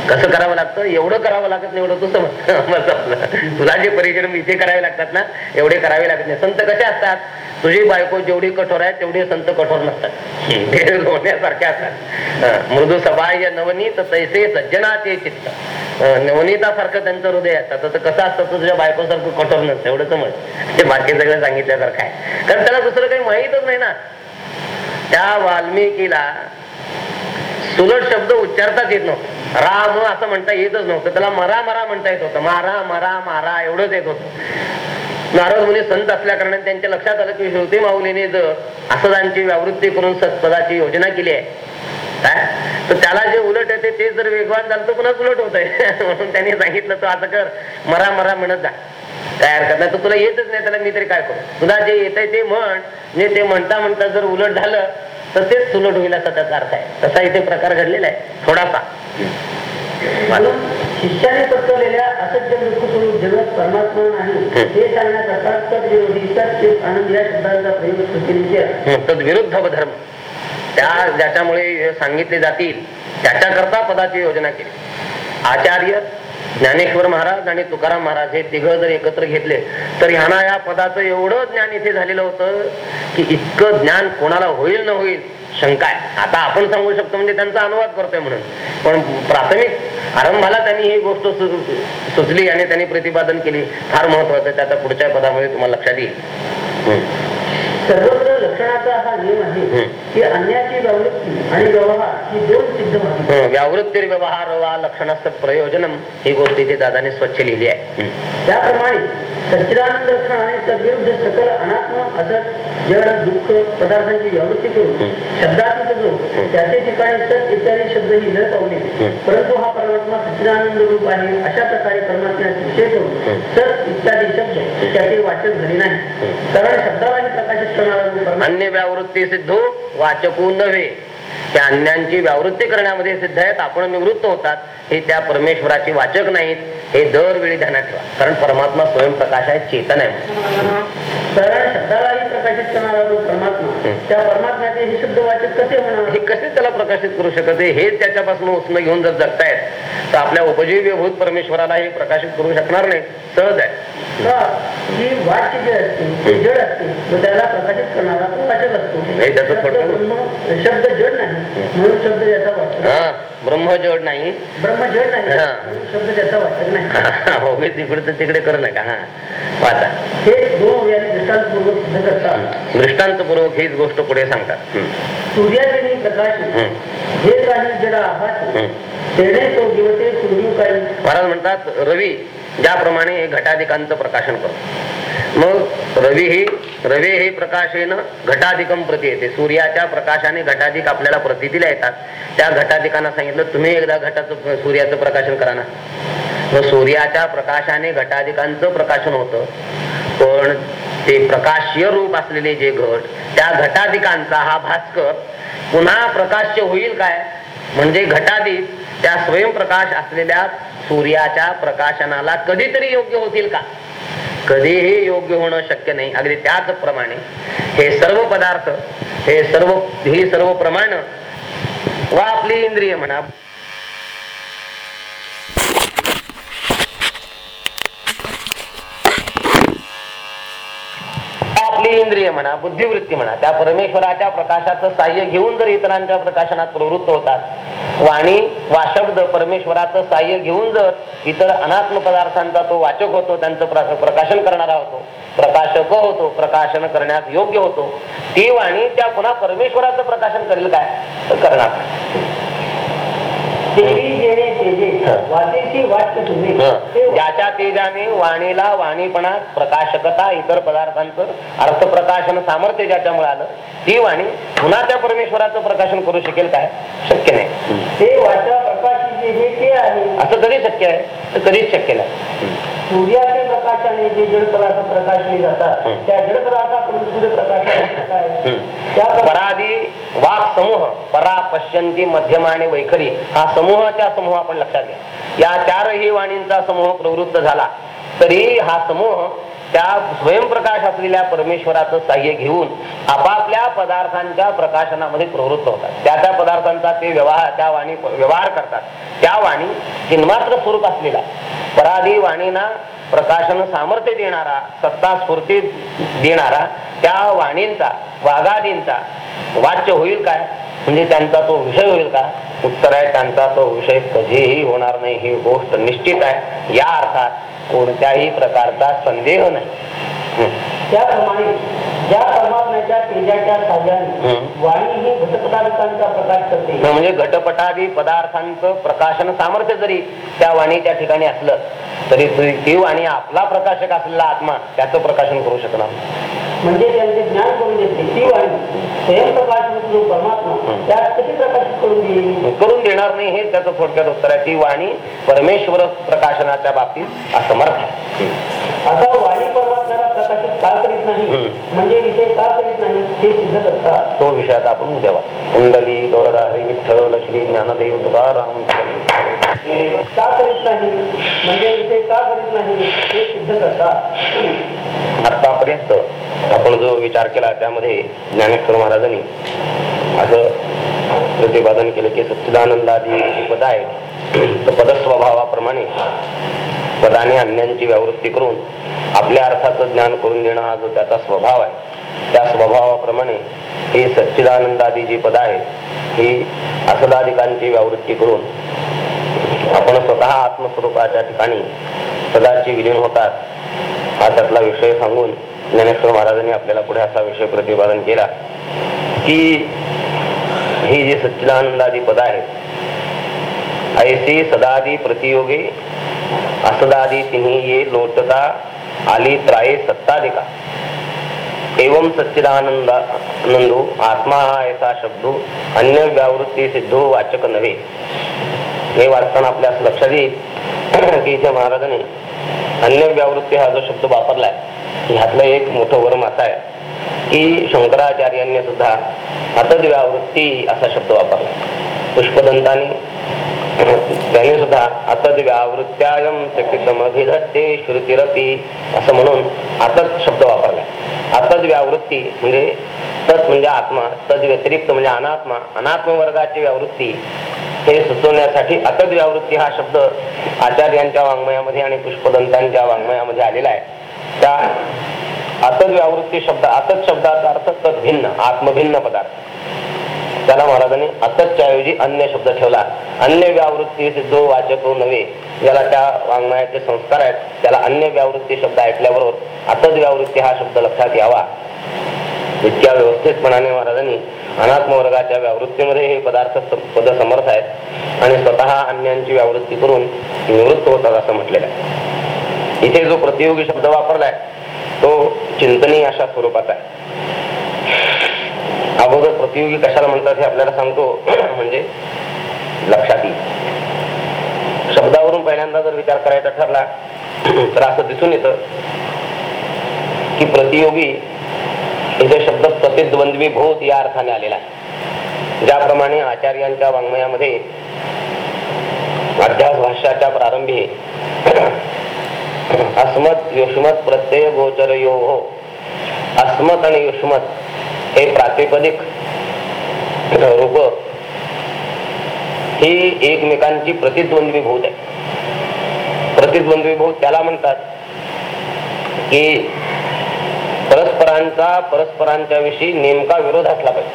कसं करावं लागतं? एवढं करावं लागत नाही एवढं तू समज तुला जे परिश्रम इथे करावे लागतात ना एवढे करावे लागत नाही. संत कसे असतात? तुझी बायको जेवढी कठोर आहे तेवढे संत कठोर नसतात. ते असतात. मृदू सबाह्य नवनीत तैसे सज्जनाचे चित्त. नवनीतासारखं त्यांचं हृदय असतं. तर कसं असतं तुझ्या बायकोसारखं कठोर नसतं. एवढं समज. ते बाकी सगळं सांगितल्यासारखं आहे. कारण त्याला दुसरं काही माहीतच नाही ना. त्या वाल्मिकीला सुलट शब्द उच्चारताच येत नव्हतं. राम असं म्हणता येतच नव्हतं. त्याला मरा मरा म्हणता येत होतं. मारा मरा मारा एवढंच येत होतं. नारद मुनी संत असल्या कारणाने त्यांच्या लक्षात आलं की श्रुती माऊलीने जर असदांची व्यावृत्ती करून सत्पदाची योजना केली आहे. काय तर त्याला जे उलट येते ते जर वेगवान झालं तर पुन्हा उलट होत आहे म्हणून त्यांनी सांगितलं तू असं कर. मरा मरा म्हणत जा. हरकत नाही तर तुला येतच नाही त्याला मी तरी काय करू? तुला जे येत ते म्हण. म्हणजे ते म्हणता म्हणता जर उलट झालं तर तेच सुलट होईल असा त्याचा अर्थ आहे. तसा इथे प्रकार घडलेला आहे. थोडासा. शिष्याने पटवलेल्या असत्य स्वरूप जगत परमात्मा नाही. हे. सांगण्याकरता तत्विरोधी सत्य आनंद या शब्दांचा प्रयोग तद्विरुद्ध धर्म त्या ज्याच्यामुळे सांगितले जातील त्याच्याकरता पदाची योजना केली. आचार्य ज्ञानेश्वर महाराज आणि तुकाराम महाराज हे तिघ जर एकत्र घेतले तर ह्यांना या पदाचं एवढं ज्ञान इथे झालेलं होतं की इतकं ज्ञान कोणाला होईल न होईल शंका आहे. आता आपण सांगू शकतो म्हणजे त्यांचा अनुवाद करतोय म्हणून. पण प्राथमिक आरंभाला त्यांनी ही गोष्ट सु- सुचली आणि त्यांनी प्रतिपादन केली. फार महत्वाचं त्याचा पुढच्या पदामध्ये तुम्हाला लक्षात येईल. सर्वत्र लक्षणाचा हा नियम आहे. की अन्याची प्रवृत्ती आणि व्यवहार ही दोन सिद्ध व्हावी हं, व्यावृत्ती व्यवहार वा लक्षणाचं प्रयोजनम ही गोष्ट इथे दादाने स्वच्छ लिहिली आहे हं. त्याप्रमाणे सच्चिदानंद लक्षण आणि तद्विरुद्ध सकल अनात्म असत जड दुःख पदार्थांची व्यावृत्ती करून. शब्दातीत जो त्याचे ठिकाणी सत इत्यादी शब्द ही न पावले. परंतु हा परमात्मा सच्चिदानंद रूप आहे अशा प्रकारे परमात्म्याचे विषय करून. सत इत्यादी शब्द त्याचे वाचन झाले नाही कारण शब्दालाही प्रकाशित अन्य व्यावृत्ती सिद्धो वाचकू नव्हे. त्या अन्यांची व्यावृत्ती करण्यामध्ये सिद्ध आहेत आपण निवृत्त होतात. हे त्या परमेश्वराचे वाचक नाहीत. हे दरवेळी ध्यानात ठेवा. कारण परमात्मा स्वयंप्रकाश आहे चेतन आहे. कारण शब्दालाही प्रकाशित करणारा जो परमात्मा हम्म. त्या परमात्म्याचे हे शब्द वाचक कसे होणार? हे कसे त्याला प्रकाशित करू शकत? हेच त्याच्यापासून उसणं घेऊन जर जगतायत तर आपल्या उपजीव्यभूत परमेश्वराला हे प्रकाशित करू शकणार नाही. सहज आहे. का की वाक्य जे असते ते जड असते व त्याला प्रकाशित करणारा प्रकाशक असतो. त्याचं शब्द थोडं- ब्रह्म- शब्द जड नाही म्हणून शब्द त्याचा वाचक हा ब्रह्म जड नाही. ब्रह्म जड नाही हा. म्हणून शब्द त्याचा वाचक नाही. हो मी तिकडचं तिकडे करू नका हा. वाचा हे दोन व्याधी दृष्टांतपूर्वक सिद्ध करतात. दृष्टांतपूर्वक हीच गोष्ट पुढे सांगतात. सूर्याचे प्रकाश हं. काही जड आहात तो दिवसे सूर्य काही महाराज म्हणतात रवी ज्याप्रमाणे हे घटाधिकांचं प्रकाशन करतो. मग रवी ही रवी हे प्रकाशेनं घटाधिकम प्रती येते. सूर्याच्या प्रकाशाने घटाधिक आपल्याला प्रतीला येतात. त्या घटाधिकांना सांगितलं तुम्ही एकदा घटाचं सूर्याचं प्रकाशन करा ना. मग सूर्याच्या प्रकाशाने घटाधिकांचं प्रकाशन होतं. पण ते प्रकाशीय रूप असलेले जे घट त्या घटाधिकांचा हा भास्कर पुन्हा प्रकाश्य होईल काय? म्हणजे घटाधिक त्या स्वयंप्रकाश असलेल्या सूर्याच्या प्रकाशनाला कधीतरी योग्य होतील का? कधीही योग्य होणं शक्य नाही. अगदी त्याचप्रमाणे हे सर्व पदार्थ हे सर्व ही सर्व प्रमाण वा आपली इंद्रिय म्हणा इंद्रिय म्हणा बुद्धिवृत्ती म्हणा त्या परमेश्वराच्या प्रकाशाचं साह्य घेऊन जर इतरांच्या प्रकाशनात प्रवृत्त होतात वाणी वा शब्द परमेश्वराचं साह्य घेऊन जर इतर अनात्म पदार्थांचा तो वाचक होतो त्यांचं प्रकाशन करणारा होतो प्रकाशक होतो प्रकाशन करण्यास योग्य होतो ती वाणी त्या पुन्हा परमेश्वराचं प्रकाशन करेल काय? करणार. देवी जेणे तेजे वाचेची वाक्य तुम्ही. ते ज्याच्या तेजाने वाणीला वाणीपणात प्रकाशकता इतर पदार्थांचं अर्थप्रकाशन सामर्थ्य ज्याच्यामुळे आलं ती वाणी पुन्हा त्या परमेश्वराचं प्रकाशन करू शकेल काय? शक्य नाही. ते वाचा प्रकाशी जे हे ते आहे? असं कधी शक्य आहे? तर कधीच शक्य नाही. सूर्याच्या प्रकाशाने जे जड पदार्थ प्रकाशले जातात. त्या जड पदार्थाकडून सूर्य प्रकाश परादी वाक समूह परा पश्यंती मध्यम आणि वैखरी हा समूह त्या समूह आपण लक्षात घ्या. या चारही वाणींचा समूह प्रवृत्त झाला तरी हा समूह त्या स्वयंप्रकाश असलेल्या परमेश्वराचं साह्य घेऊन आपापल्या पदार्थांच्या प्रकाशनामध्ये प्रवृत्त होतात. त्या त्या पदार्थांचा ते व्यवहार त्या वाणी व्यवहार करतात. त्या वाणी चिन्मात्र स्वरूप असलेला पराधी वाणीना प्रकाशन सामर्थ्य देणारा सत्ता स्फूर्ती देणारा त्या वाणींचा वाघादींचा वाच्य होईल काय? म्हणजे त्यांचा तो विषय होईल का? उत्तर आहे त्यांचा तो विषय कधीही होणार नाही. ही गोष्ट निश्चित आहे. या अर्थात कोणत्याही प्रकारचा संदेह नाही. त्याप्रमाणे ज्या परमात्म्याच्या तेजाच्या साह्याने हम्म. वाणी ही घटपदार्थांचा प्रकाश करते म्हणजे घटपटादी पदार्थांचं प्रकाशन सामर्थ्य जरी त्या वाणीच्या ठिकाणी असलं तरी ती- वाणी आपला प्रकाशक असलेला आत्मा त्याचं प्रकाशन करू शकणार. म्हणजे त्यांचे ज्ञान करून देते ती वाणी स्वयंप्रकाश जो परमात्मा हम्म. त्यात कशी प्रकाशित करून देईल करून देणार नाही हे त्याचं थोडक्यात उत्तर आहे ती वाणी परमेश्वर प्रकाशनाच्या बाबतीत असमर्थ आहे आता वाणी नाही. म्हणजे विषय का करीत नाही सिद्ध करतात. तो विषय आपण उद्या. कुंडली गौरदा हरी विठ्ठल श्री ज्ञानदेव तुकाराम. का करीत नाही? म्हणजे विषय का करीत नाही? सिद्ध करतात. आतापर्यंत आपण जो विचार केला त्यामध्ये ज्ञानेश्वर महाराजांनी असं प्रतिपादन केलं की सच्चिदानंदादी जी पद आहेत. तर पदस्वभावाप्रमाणे पदाने अन्यांची व्यावृत्ती करून आपल्या अर्थाचं ज्ञान करून देणं हा जो त्याचा स्वभाव आहे त्या स्वभावाप्रमाणे ही सच्चिदानंदादी जी पद आहेत ही असदाधिकांची व्यावृत्ती करून आपण स्वतः आत्मस्वरूपाच्या ठिकाणी सदाची विलीन होतात हा त्यातला विषय सांगून ज्ञानेश्वर महाराजांनी आपल्याला पुढे असा विषय प्रतिपादन केला की ही जी सच्चिदानंदादी पद आहेत ऐसी सदादी प्रतियोगी असदादी तिन्ही ये लोटता आली त्राये सत्ताधिका. एवं सच्चिदानंदा नंदो आत्मा हा ऐसा शब्दो अन्य व्यावृत्ती सिद्धो वाचक नव्हे. हे वाचताना आपल्या असं लक्षात येईल की इथे महाराजांनी अन्य व्यावृत्ती हा जो शब्द वापरलाय ह्यातलं एक मोठं वरम असा आहे की शंकराचार्यांनी सुद्धा हतद व्यावृत्ती असा शब्द वापरला. पुष्पदंतानी त्यांनी सुद्धा अतद व्यावृत्त्यायम चकितमभिधत्ते श्रुतिरपी असं म्हणून अतत शब्द वापरला. अतद व्यावृत्ती म्हणजे तत् म्हणजे आत्मा तद व्यतिरिक्त म्हणजे अनात्मा अनात्म वर्गाची व्यावृत्ती हे सुचवण्यासाठी अतद व्यावृत्ती हा शब्द आचार्यांच्या वाङ्मयामध्ये आणि पुष्पदंतांच्या वाङ्मयामध्ये आलेला आहे. त्या अतद व्यावृत्ती शब्द आतच शब्दाचा अर्थ तद भिन्न आत्मभिन्न पदार्थ. त्याला महाराजांनी अतच्या ऐवजी अन्य शब्द ठेवला. अन्य व्यावृत्ती सिद्धो वाचक नव्हे. ज्याला त्या वाङ्मयाचे संस्कार आहेत त्याला अन्य व्यावृत्ती शब्द ऐकल्याबरोबर अतच व्यावृत्ती हा शब्द लक्षात यावा. इतक्या व्यवस्थितपणाने महाराजांनी अनात्म वर्गाच्या व्यावृत्तीमध्ये हे पदार्थ पद समर्थ आहेत आणि स्वतः अन्यांची व्यावृत्ती करून निवृत्त होतात असं म्हटलेलं आहे. इथे जो प्रतियोगी शब्द वापरलाय तो चिंतनीय अशा स्वरूपाचा आहे. अगोदर प्रतियोगी कशाला म्हणतात हे आपल्याला सांगतो. म्हणजे लक्षात येईल. शब्दावरून पहिल्यांदा जर विचार करायचा ठरला तर असं दिसून येतं की प्रतियोगी इथे शब्द प्रतिद्वंद्वी भूत या अर्थाने आलेला आहे. ज्याप्रमाणे आचार्यांच्या वाङ्मयामध्ये अध्यास भाष्याच्या प्रारंभी अस्मत युष्मत प्रत्यय गोचर यो हो. अस्मत आणि युष्मत हे प्रातिपदिक रूप ही एकमेकांची प्रतिद्वंद्वी भूत आहे. प्रतिद्वंद्वी भूत त्याला म्हणतात की परस्परांचा परस्परांच्या विषयी नेमका विरोध असला पाहिजे.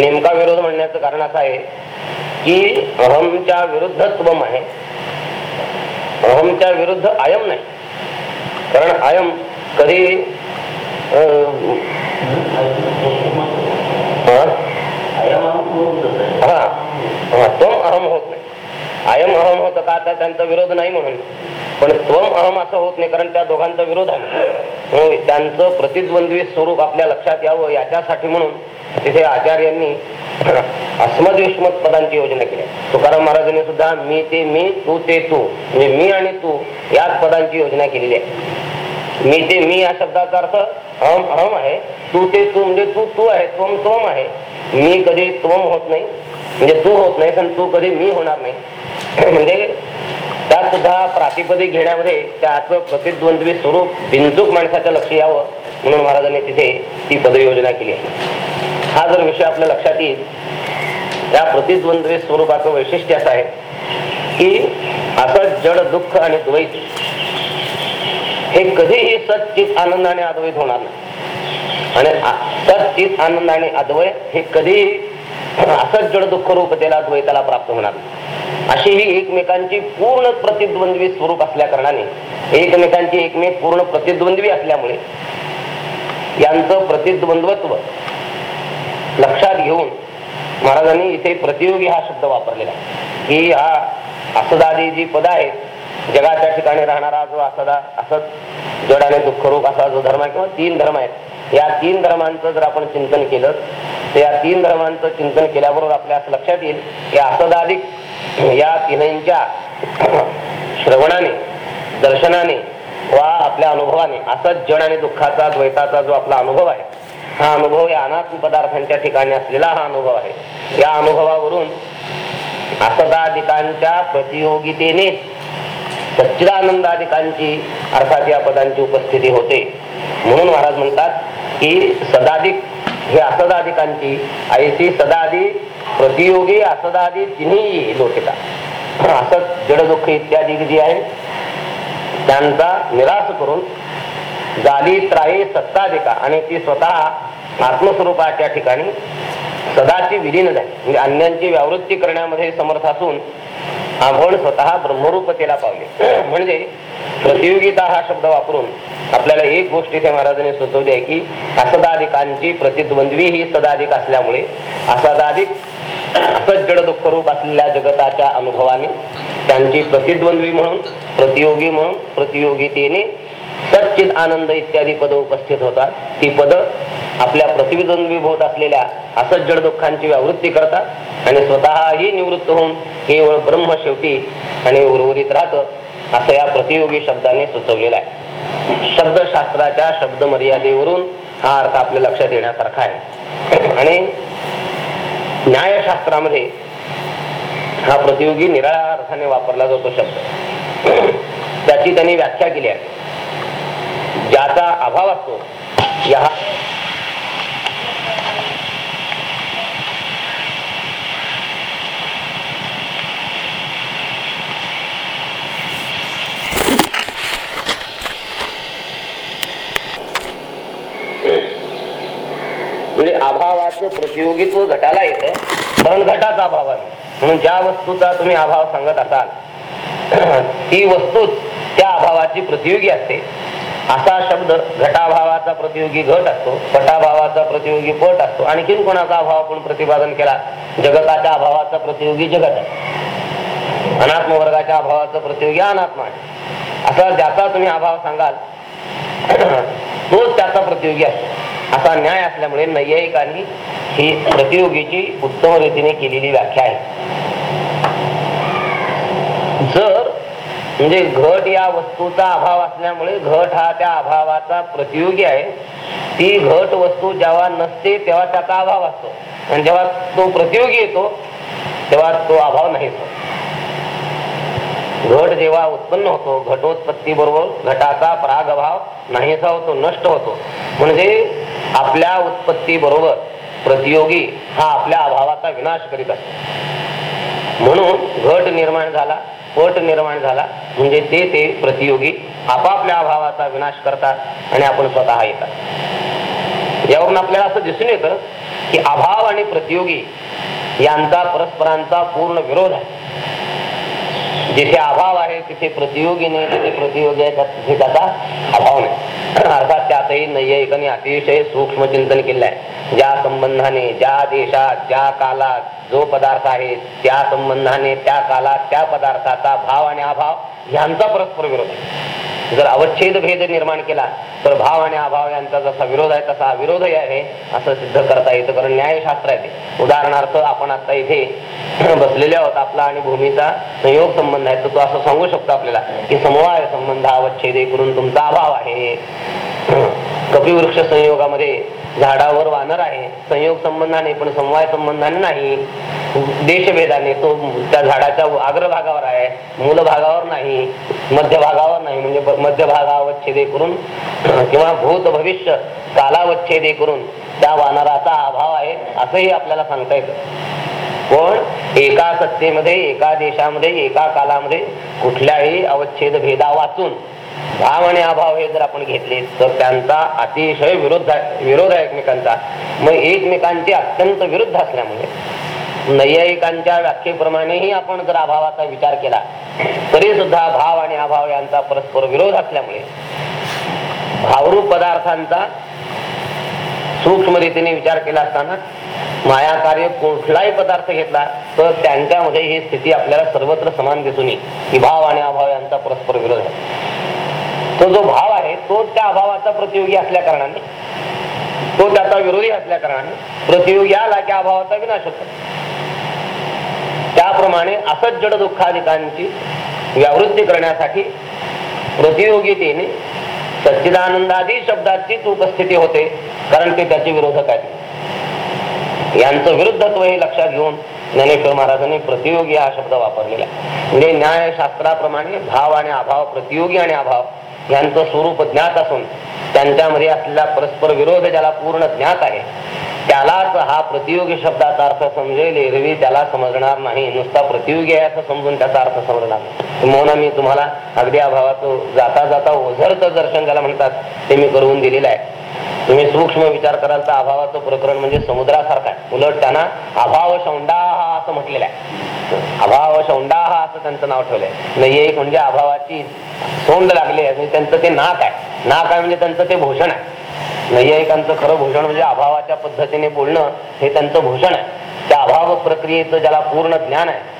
नेमका विरोध म्हणण्याचं कारण असं आहे की अहमच्या विरुद्ध त्वम आहे. अहमच्या विरुद्ध आयम नाही. कारण आयम कधी हा? हा स्वम अहम होत नाही आयम अहम होतं का आता त्यांचा विरोध नाही म्हणून पण त्वम अहम असं होत नाही कारण त्या दोघांचा विरोध आहे हो, त्यांचं प्रतिद्वंद्वी स्वरूप आपल्या लक्षात यावं याच्यासाठी म्हणून तिथे आचार्यांनी अस्मद पदांची योजना केली आहे. तुकाराम महाराजांनी सुद्धा मी ते मी तू ते तू म्हणजे मी आणि तू याच पदांची योजना केलेली आहे मी ते मी या शब्दाचा अर्थ अहम अहम आहे तू ते तू म्हणजे तू तू आहे त्वम त्वम आहे. मी कधी त्वम होत नाही. म्हणजे तू होत नाही पण तू कधी मी होणार नाही. म्हणजे त्यात सुद्धा प्रातिपदिक घेण्यामध्ये त्याचं प्रतिद्वंद्वी स्वरूप बिनचूक माणसाच्या लक्ष यावं म्हणून महाराजांनी तिथे ती पदयोजना केली आहे. हा जर विषय आपल्या लक्षात येईल त्या प्रतिद्वंद्वी स्वरूपाचं वैशिष्ट्य असं आहे की असं जड दुःख आणि द्वैत हे कधीही सचित आनंदाने अद्वैत होणार नाही. आणि सचित आनंदाने आनंद अद्वैत हे कधीही असंच जड दुःख त्याला द्वैताला प्राप्त होणार अशी ही एकमेकांची पूर्ण प्रतिद्वंद्वी स्वरूप असल्या कारणाने एकमेकांची एकमेक पूर्ण प्रतिद्वंद्वी असल्यामुळे यांचं प्रतिद्वंद्वत्व लक्षात घेऊन महाराजांनी इथे प्रतियोगी हा शब्द वापरलेला की हा असदादी जी पद आहेत जगाच्या ठिकाणी राहणारा जो असदा असत जडाने दुःखरूप असा जो धर्म आहे किंवा तीन धर्म आहेत. या तीन धर्मांचं जर आपण चिंतन केलं तर या तीन धर्मांचं चिंतन केल्याबरोबर आपल्या असं लक्षात येईल की असदाधिक या तिन्हींच्या श्रवणाने दर्शनाने वा आपल्या अनुभवाने असंच जड आणि दुःखाचा द्वैताचा जो आपला अनुभव आहे हा अनुभव या अनात्म पदार्थांच्या ठिकाणी असलेला हा अनुभव आहे. या अनुभवावरून असदाधिकांच्या प्रतियोगितेने सच्चिदानंदाधिकांची अर्थात या पदांची उपस्थिती होते. म्हणून महाराज म्हणतात की सदाधिक हे असदाधिकांची ऐसी सदाधी प्रतियोगी असदाधी तिन्ही लोकिता. असत जडदुःख इत्यादी जी आहे त्यांचा निराश करून झाली त्राही सत्ताधिका आणि ती स्वतः आत्मस्वरूपाच्या ठिकाणी सदाची विलीन झाली. म्हणजे अन्यांची व्यावृत्ती करण्यामध्ये समर्थ असून आपण स्वतः ब्रह्मरूपतेला पावले. म्हणजे प्रतियोगिता हा शब्द वापरून आपल्याला एक गोष्ट इथे महाराजांनी सुचवली आहे की असदाधिकांची प्रतिद्वंद्वी ही सदाधिक असल्यामुळे असदाधिक असंच जड दुःखरूप असलेल्या जगताच्या अनुभवाने त्यांची प्रतिद्वंद्वी म्हणून प्रतियोगी म्हणून प्रतियोगितेने सच्चित आनंद इत्यादी पद उपस्थित होतात. ती पद आपल्या प्रतिद्वंद्वी होत असलेल्या असज्जड जड दुःखांची व्यावृत्ती करतात आणि स्वतःही निवृत्त होऊन केवळ ब्रह्म शेवटी आणि उर्वरित राहतं असं या प्रतियोगी शब्दाने सुचवलेलं आहे. शब्दशास्त्राच्या शब्द मर्यादेवरून हा अर्थ आपल्या लक्षात येण्यासारखा आहे. आणि न्यायशास्त्रामध्ये हा प्रतियोगी निराळ्या अर्थाने वापरला जातो शब्द. त्याची त्यांनी व्याख्या केली आहे. ज्याचा अभाव असतो या म्हणजे अभावाचं प्रतियोगित्व घटाला येतं पण घटाचा अभाव आहे. म्हणून ज्या वस्तूचा तुम्ही अभाव सांगत असाल ती वस्तूच त्या अभावाची प्रतियोगी असते. असा शब्द घटाभावाचा प्रतियोगी घट असतो पटाभावाचा प्रतियोगी पट असतो. आणखीन कोणाचा अभाव आपण प्रतिपादन केला? जगताच्या अभावाचा प्रतियोगी जगत आहे. अनात्म वर्गाच्या अभावाचा प्रतियोगी अनात्मा आहे. असा ज्याचा तुम्ही अभाव सांगाल तोच त्याचा प्रतियोगी असतो असा न्याय असल्यामुळे नैयायिकांनी ही प्रतियोगीची उत्तम रीतीने केलेली व्याख्या आहे. जर म्हणजे घट या वस्तूचा अभाव असल्यामुळे घट हा त्या अभावाचा प्रतियोगी आहे. ती घट वस्तू जेव्हा नसते तेव्हा त्याचा अभाव असतो. आणि जेव्हा तो प्रतियोगी येतो तेव्हा तो अभाव नाही घट जेव्हा उत्पन्न होतो घटोत्पत्ती बरोबर घटाचा प्रागभाव नाहीसा होतो नष्ट होतो. म्हणजे आपल्या उत्पत्ती बरोबर प्रतियोगी हा आपल्या अभावाचा विनाश करीत असतो. म्हणून घट निर्माण झाला पट निर्माण झाला. म्हणजे ते ते प्रतियोगी आपापल्या अभावाचा विनाश करतात आणि आपण स्वतः येतात. यावरून आपल्याला असं दिसून येतं की अभाव आणि प्रतियोगी यांचा परस्परांचा पूर्ण विरोध आहे. जिथे अभाव आहे तिथे प्रतियोगी नाही तिथे प्रतियोगी आहे तिथे त्याचा अभाव नाही. अर्थात त्यातही नैयिकाने अतिशय सूक्ष्म चिंतन केलं आहे. ज्या संबंधाने ज्या देशात ज्या कालात जो पदार्थ आहे त्या संबंधाने त्या कालात त्या पदार्थाचा भाव आणि अभाव यांचा परस्पर विरोध आहे. जर अवच्छेद भेद निर्माण केला तर भाव आणि अभाव यांचा जसा विरोध आहे तसा विरोधही आहे असं सिद्ध करता येतं. कारण न्यायशास्त्र आहे ते. उदाहरणार्थ आपण आता इथे बसलेले आहोत. आपला आणि भूमीचा संयोग संबंध आहे. तर तो असं सांगू शकतो आपल्याला की समवाय संबंध अवच्छेद करून तुमचा अभाव आहे. कपिवृक्ष संयोगामध्ये झाडावर वानर आहे. संयोग संबंधाने पण समवाय संबंधाने नाही. देशभेदाने तो त्या झाडाच्या आग्रभागावर आहे. मूल भागावर नाही. मध्य भागावर नाही. म्हणजे ब- मध्य भागावच्छेदे करून किंवा भूत भविष्य कालावच्छेदे करून त्या वानराचा अभाव आहे असंही आपल्याला सांगता येतं. पण एका सत्तेमध्ये एका देशामध्ये एका कालामध्ये कुठल्याही अवच्छेद भेदा वाचून भाव आणि अभाव हे जर आपण घेतले तर त्यांचा अतिशय विरोध आहे- विरोध आहे एकमेकांचा. मग एकमेकांचे अत्यंत विरुद्ध असल्यामुळे नैयायिकांच्या व्याख्येप्रमाणेही आपण जर अभावाचा विचार केला तरी सुद्धा भाव आणि अभाव यांचा परस्पर विरोध असल्यामुळे भावरूप पदार्थांचा सूक्ष्म रीतीने विचार केला असताना माया कार्य कुठलाही पदार्थ घेतला तर त्यांच्यामध्ये ही स्थिती आपल्याला सर्वत्र समान दिसून येईल की भाव आणि अभाव यांचा परस्पर विरोध आहे. तो जो भाव आहे तो त्या अभावाचा प्रतियोगी असल्या कारणाने तो त्याचा विरोधी असल्या कारणाने प्रतियोगी आला की अभावाचा विनाश होतो. त्याप्रमाणे असज्जड जड दुःखाधिकांची व्यावृत्ती करण्यासाठी प्रतियोगितेने सच्चिदानंदादी शब्दाचीच उपस्थिती होते कारण ते त्याचे विरोधक आहेत. यांचं विरुद्धत्व हे लक्षात घेऊन ज्ञानेश्वर महाराजांनी प्रतियोगी हा शब्द वापरलेला म्हणजे न्यायशास्त्राप्रमाणे भाव आणि अभाव प्रतियोगी आणि अभाव यांचं स्वरूप ज्ञात असून त्यांच्यामध्ये असलेला परस्पर विरोध ज्याला पूर्ण ज्ञात आहे. त्यालाच हा प्रतियोगी शब्दाचा अर्थ समजेल एरवी त्याला समजणार नाही. नुसता प्रतियोगी आहे असं समजून त्याचा अर्थ समजणार म्हणून मी तुम्हाला अगदी अभावाचं जाता जाता ओझरचं दर्शन ज्याला म्हणतात ते मी करून दिलेलं आहे. तुम्ही सूक्ष्म विचार कराल तर अभावाचं प्रकरण म्हणजे समुद्रासारखं आहे. उलट त्यांना अभाव शौंडा असं म्हटलेलं आहे. अभाव शौंडाहा असं त्यांचं नाव ठेवलंय. नाही एक म्हणजे अभावाची सोंड लागली आहे. म्हणजे त्यांचं ते नाक आहे. नाक आहे म्हणजे त्यांचं ते भूषण आहे. नैयायिकांचं खरं भूषण म्हणजे अभावाच्या पद्धतीने बोलणं हे त्यांचं भूषण आहे. त्या अभाव प्रक्रियेचं ज्याला पूर्ण ज्ञान आहे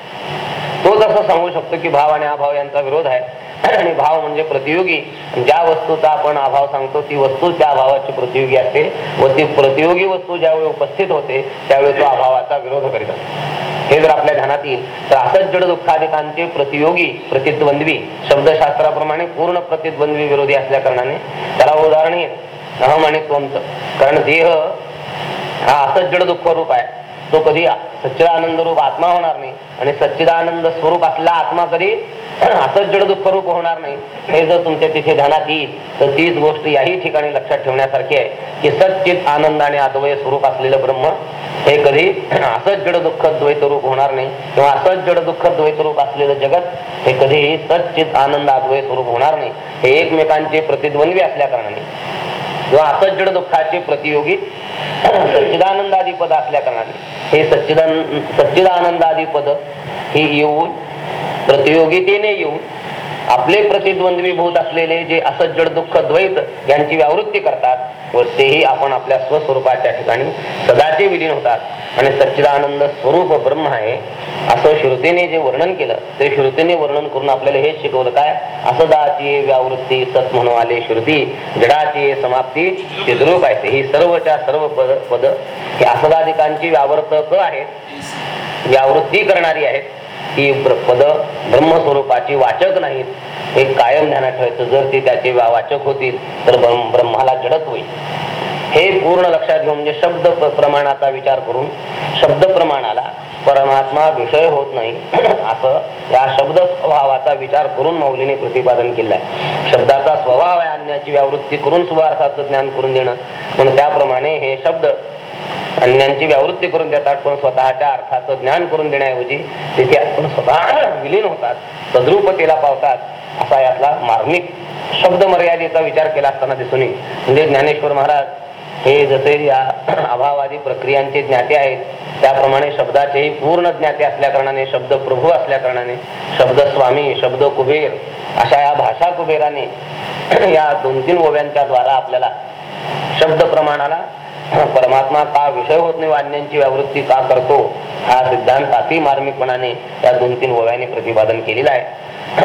तो तसं सांगू शकतो की भाव आणि अभाव यांचा विरोध आहे. आणि भाव म्हणजे प्रतियोगी. ज्या वस्तूचा आपण अभाव सांगतो ती वस्तू त्या अभावाची प्रतियोगी असते व ती प्रतियोगी वस्तू ज्यावेळी उपस्थित होते त्यावेळी तो अभावाचा विरोध करीत असतो. हे जर आपल्या ध्यानात येईल तर असंच जड दुःखाधिकांचे प्रतियोगी प्रतिद्वंद्वी शब्दशास्त्राप्रमाणे पूर्ण प्रतिद्वंद्वी विरोधी असल्या कारणाने त्याला उदाहरण येत अहम आणि त्वमचं कारण देह हा असंच जड दुःख रूप आहे. तो कधी सच्चिदानंद रूप आत्मा होणार नाही आणि सच्चिदानंद स्वरूप असला आत्मा कधी असंच जड दुःख रूप होणार नाही. हे जर तुमच्या तिथे ध्यानात येईल तर तीच गोष्ट याही ठिकाणी लक्षात ठेवण्यासारखी आहे की सच्चित आनंद आणि अद्वय स्वरूप असलेलं ब्रह्म हे कधी असंच जड दुःख द्वैत रूप होणार नाही किंवा असंच जड दुःख द्वैत रूप असलेलं जगत हे कधीही सच्चित आनंद अद्वय स्वरूप होणार नाही. हे एकमेकांचे प्रतिद्वंद्वी असल्या कारणाने. किंवा असंच जड दुःखाचे प्रतियोगी सच्चिदानंदादी पद असल्या कारणाने. हे सच्चिदान सच्चिदानंदादी पद ही येऊन प्रतियोगितेने येऊन आपले प्रतिद्वंद्वीभूत असलेले जे असज्जड जड दुःख द्वैत यांची व्यावृत्ती करतात व तेही आपण आपल्या स्वस्वरूपाच्या ठिकाणी सदाचे विलीन होतात. आणि सच्चिदानंद स्वरूप ब्रह्म आहे असं श्रुतीने जे वर्णन केलं ते श्रुतीने वर्णन करून आपल्याला हेच शिकवलं काय? असदाची व्यावृत्ती सत म्हणून आले श्रुती जडाची समाप्ती चिद्रूप आहे. ही सर्वच्या सर्व पद पद हे असदाधिकांची व्यावर्तक आहेत व्यावृत्ती करणारी आहेत. ही पद ब्रह्मस्वरूपाची वाचक नाहीत. हे कायम ज्ञानात ठेवायचं. जर ते त्याचे वाचक होतील तर ब्रह्माला जडत होईल. हे पूर्ण लक्षात घेऊन म्हणजे शब्द प्रमाणाचा विचार करून शब्द प्रमाणाला परमात्मा विषय होत नाही. असं या शब्द स्वभावाचा विचार करून मौलीने प्रतिपादन केलं आहे. शब्दाचा स्वभाव आहे आणण्याची व्यावृत्ती करून सुभार्थाचं ज्ञान करून देणं. म्हणून त्याप्रमाणे हे शब्द अन्यांची व्यावृत्ती करून देतात पण स्वतःच्या अर्थाचं ज्ञान करून देण्याऐवजी तिथे आपण स्वतः विलीन होतात सद्रूपतेला पावतात असा यातला मार्मिक शब्द मर्यादेचा विचार केला असताना दिसून म्हणजे ज्ञानेश्वर महाराज हे जसे या अभावादी प्रक्रियांचे ज्ञाते आहेत त्याप्रमाणे शब्दाचेही पूर्ण ज्ञाते असल्या कारणाने शब्द प्रभू असल्या कारणाने शब्द स्वामी शब्द कुबेर अशा या भाषा कुबेराने या दोन तीन ओव्यांच्या द्वारा आपल्याला शब्द प्रमाणाला परमात्मा का विषय होत नाही वाद्यांची व्यावृत्ती का करतो हा सिद्धांत अति मार्मिकपणाने या दोन तीन ओव्याने प्रतिपादन केलेला आहे.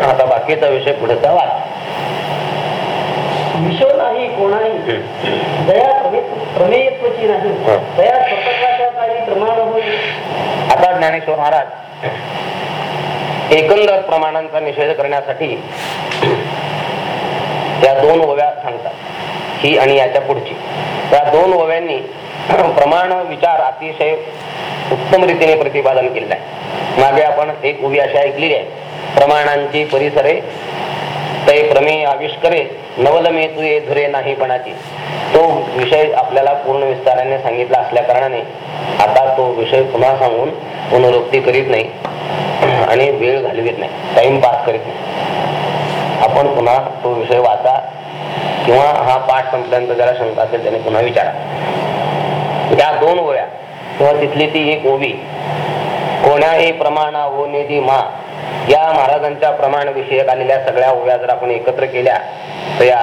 आता बाकीचा विषय पुढचा वाच विषय नाही कोणाही. दया प्रमे- प्रमेयत्वची नाही. हं. दया स्वतःच्या काही प्रमाण होईल. आता ज्ञानेश्वर महाराज एकंदर प्रमाणांचा निषेध करण्यासाठी या दोन ओव्या सांगतात. ही आणि याच्या पुढची. त्या दोन ओव्यांनी प्रमाण विचार अतिशय उत्तम रीतीने प्रतिपादन केलेलं आहे मागे आपण एक उभी अशी ऐकलेली आहे. प्रमाणांची परिसरे ते प्रमेय आविष्करे नवलमे तू ये धुरे नाही पणाची. तो विषय आपल्याला पूर्ण विस्ताराने सांगितला असल्या कारणाने आता तो विषय पुन्हा सांगून पुनरुक्ती करीत नाही आणि वेळ घालवित नाही. टाइम पास करीत नाही. आपण पुन्हा तो विषय वाचा. किंवा हा पाठ संपल्यानंतर ज्याला शंका असेल त्याने पुन्हा विचारा. त्या दोन ओव्या किंवा तिथली ती एक ओवी कोणाही प्रमाणा हो ओ निधी मा या महाराजांच्या प्रमाण विषयक आलेल्या सगळ्या ओव्या जर आपण एकत्र केल्या तर या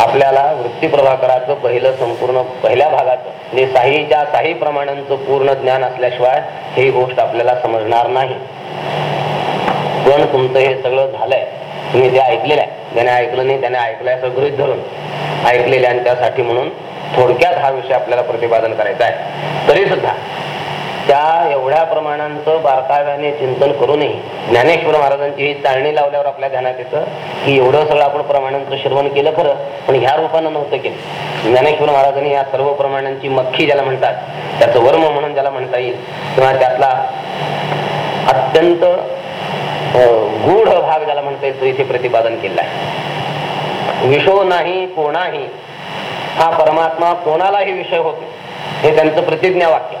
आपल्याला वृत्ती प्रभाकराचं पहिलं संपूर्ण पहिल्या भागाचं जे साहीच्या साही प्रमाणांचं पूर्ण ज्ञान असल्याशिवाय ही गोष्ट आपल्याला समजणार नाही. पण तुमचं हे सगळं झालंय तुम्ही जे ऐकलेलं आहे. ज्याने ऐकलं नाही त्याने ऐकलंय असं गृहित धरून ऐकलेल्यांच्यासाठी म्हणून थोडक्यात हा विषय आपल्याला प्रतिपादन करायचा आहे. तरी सुद्धा त्या एवढ्या प्रमाणांचं बारकाव्याने चिंतन करूनही ज्ञानेश्वर महाराजांची ही चाळणी लावल्यावर आपल्या ध्यानात येतं की एवढं सगळं आपण प्रमाणांचं श्रवण केलं खरं पण ह्या रूपानं नव्हतं केलं. ज्ञानेश्वर महाराजांनी या सर्व प्रमाणांची मख्खी ज्याला म्हणतात त्याचं वर्म म्हणून ज्याला म्हणता येईल किंवा त्यातला अत्यंत हो, गूढ भाग ज्याला म्हणता येतो तो इथे प्रतिपादन केला आहे. विषो नाही कोणाही हा परमात्मा कोणालाही विषय होतो हे त्यांचं प्रतिज्ञा वाक्य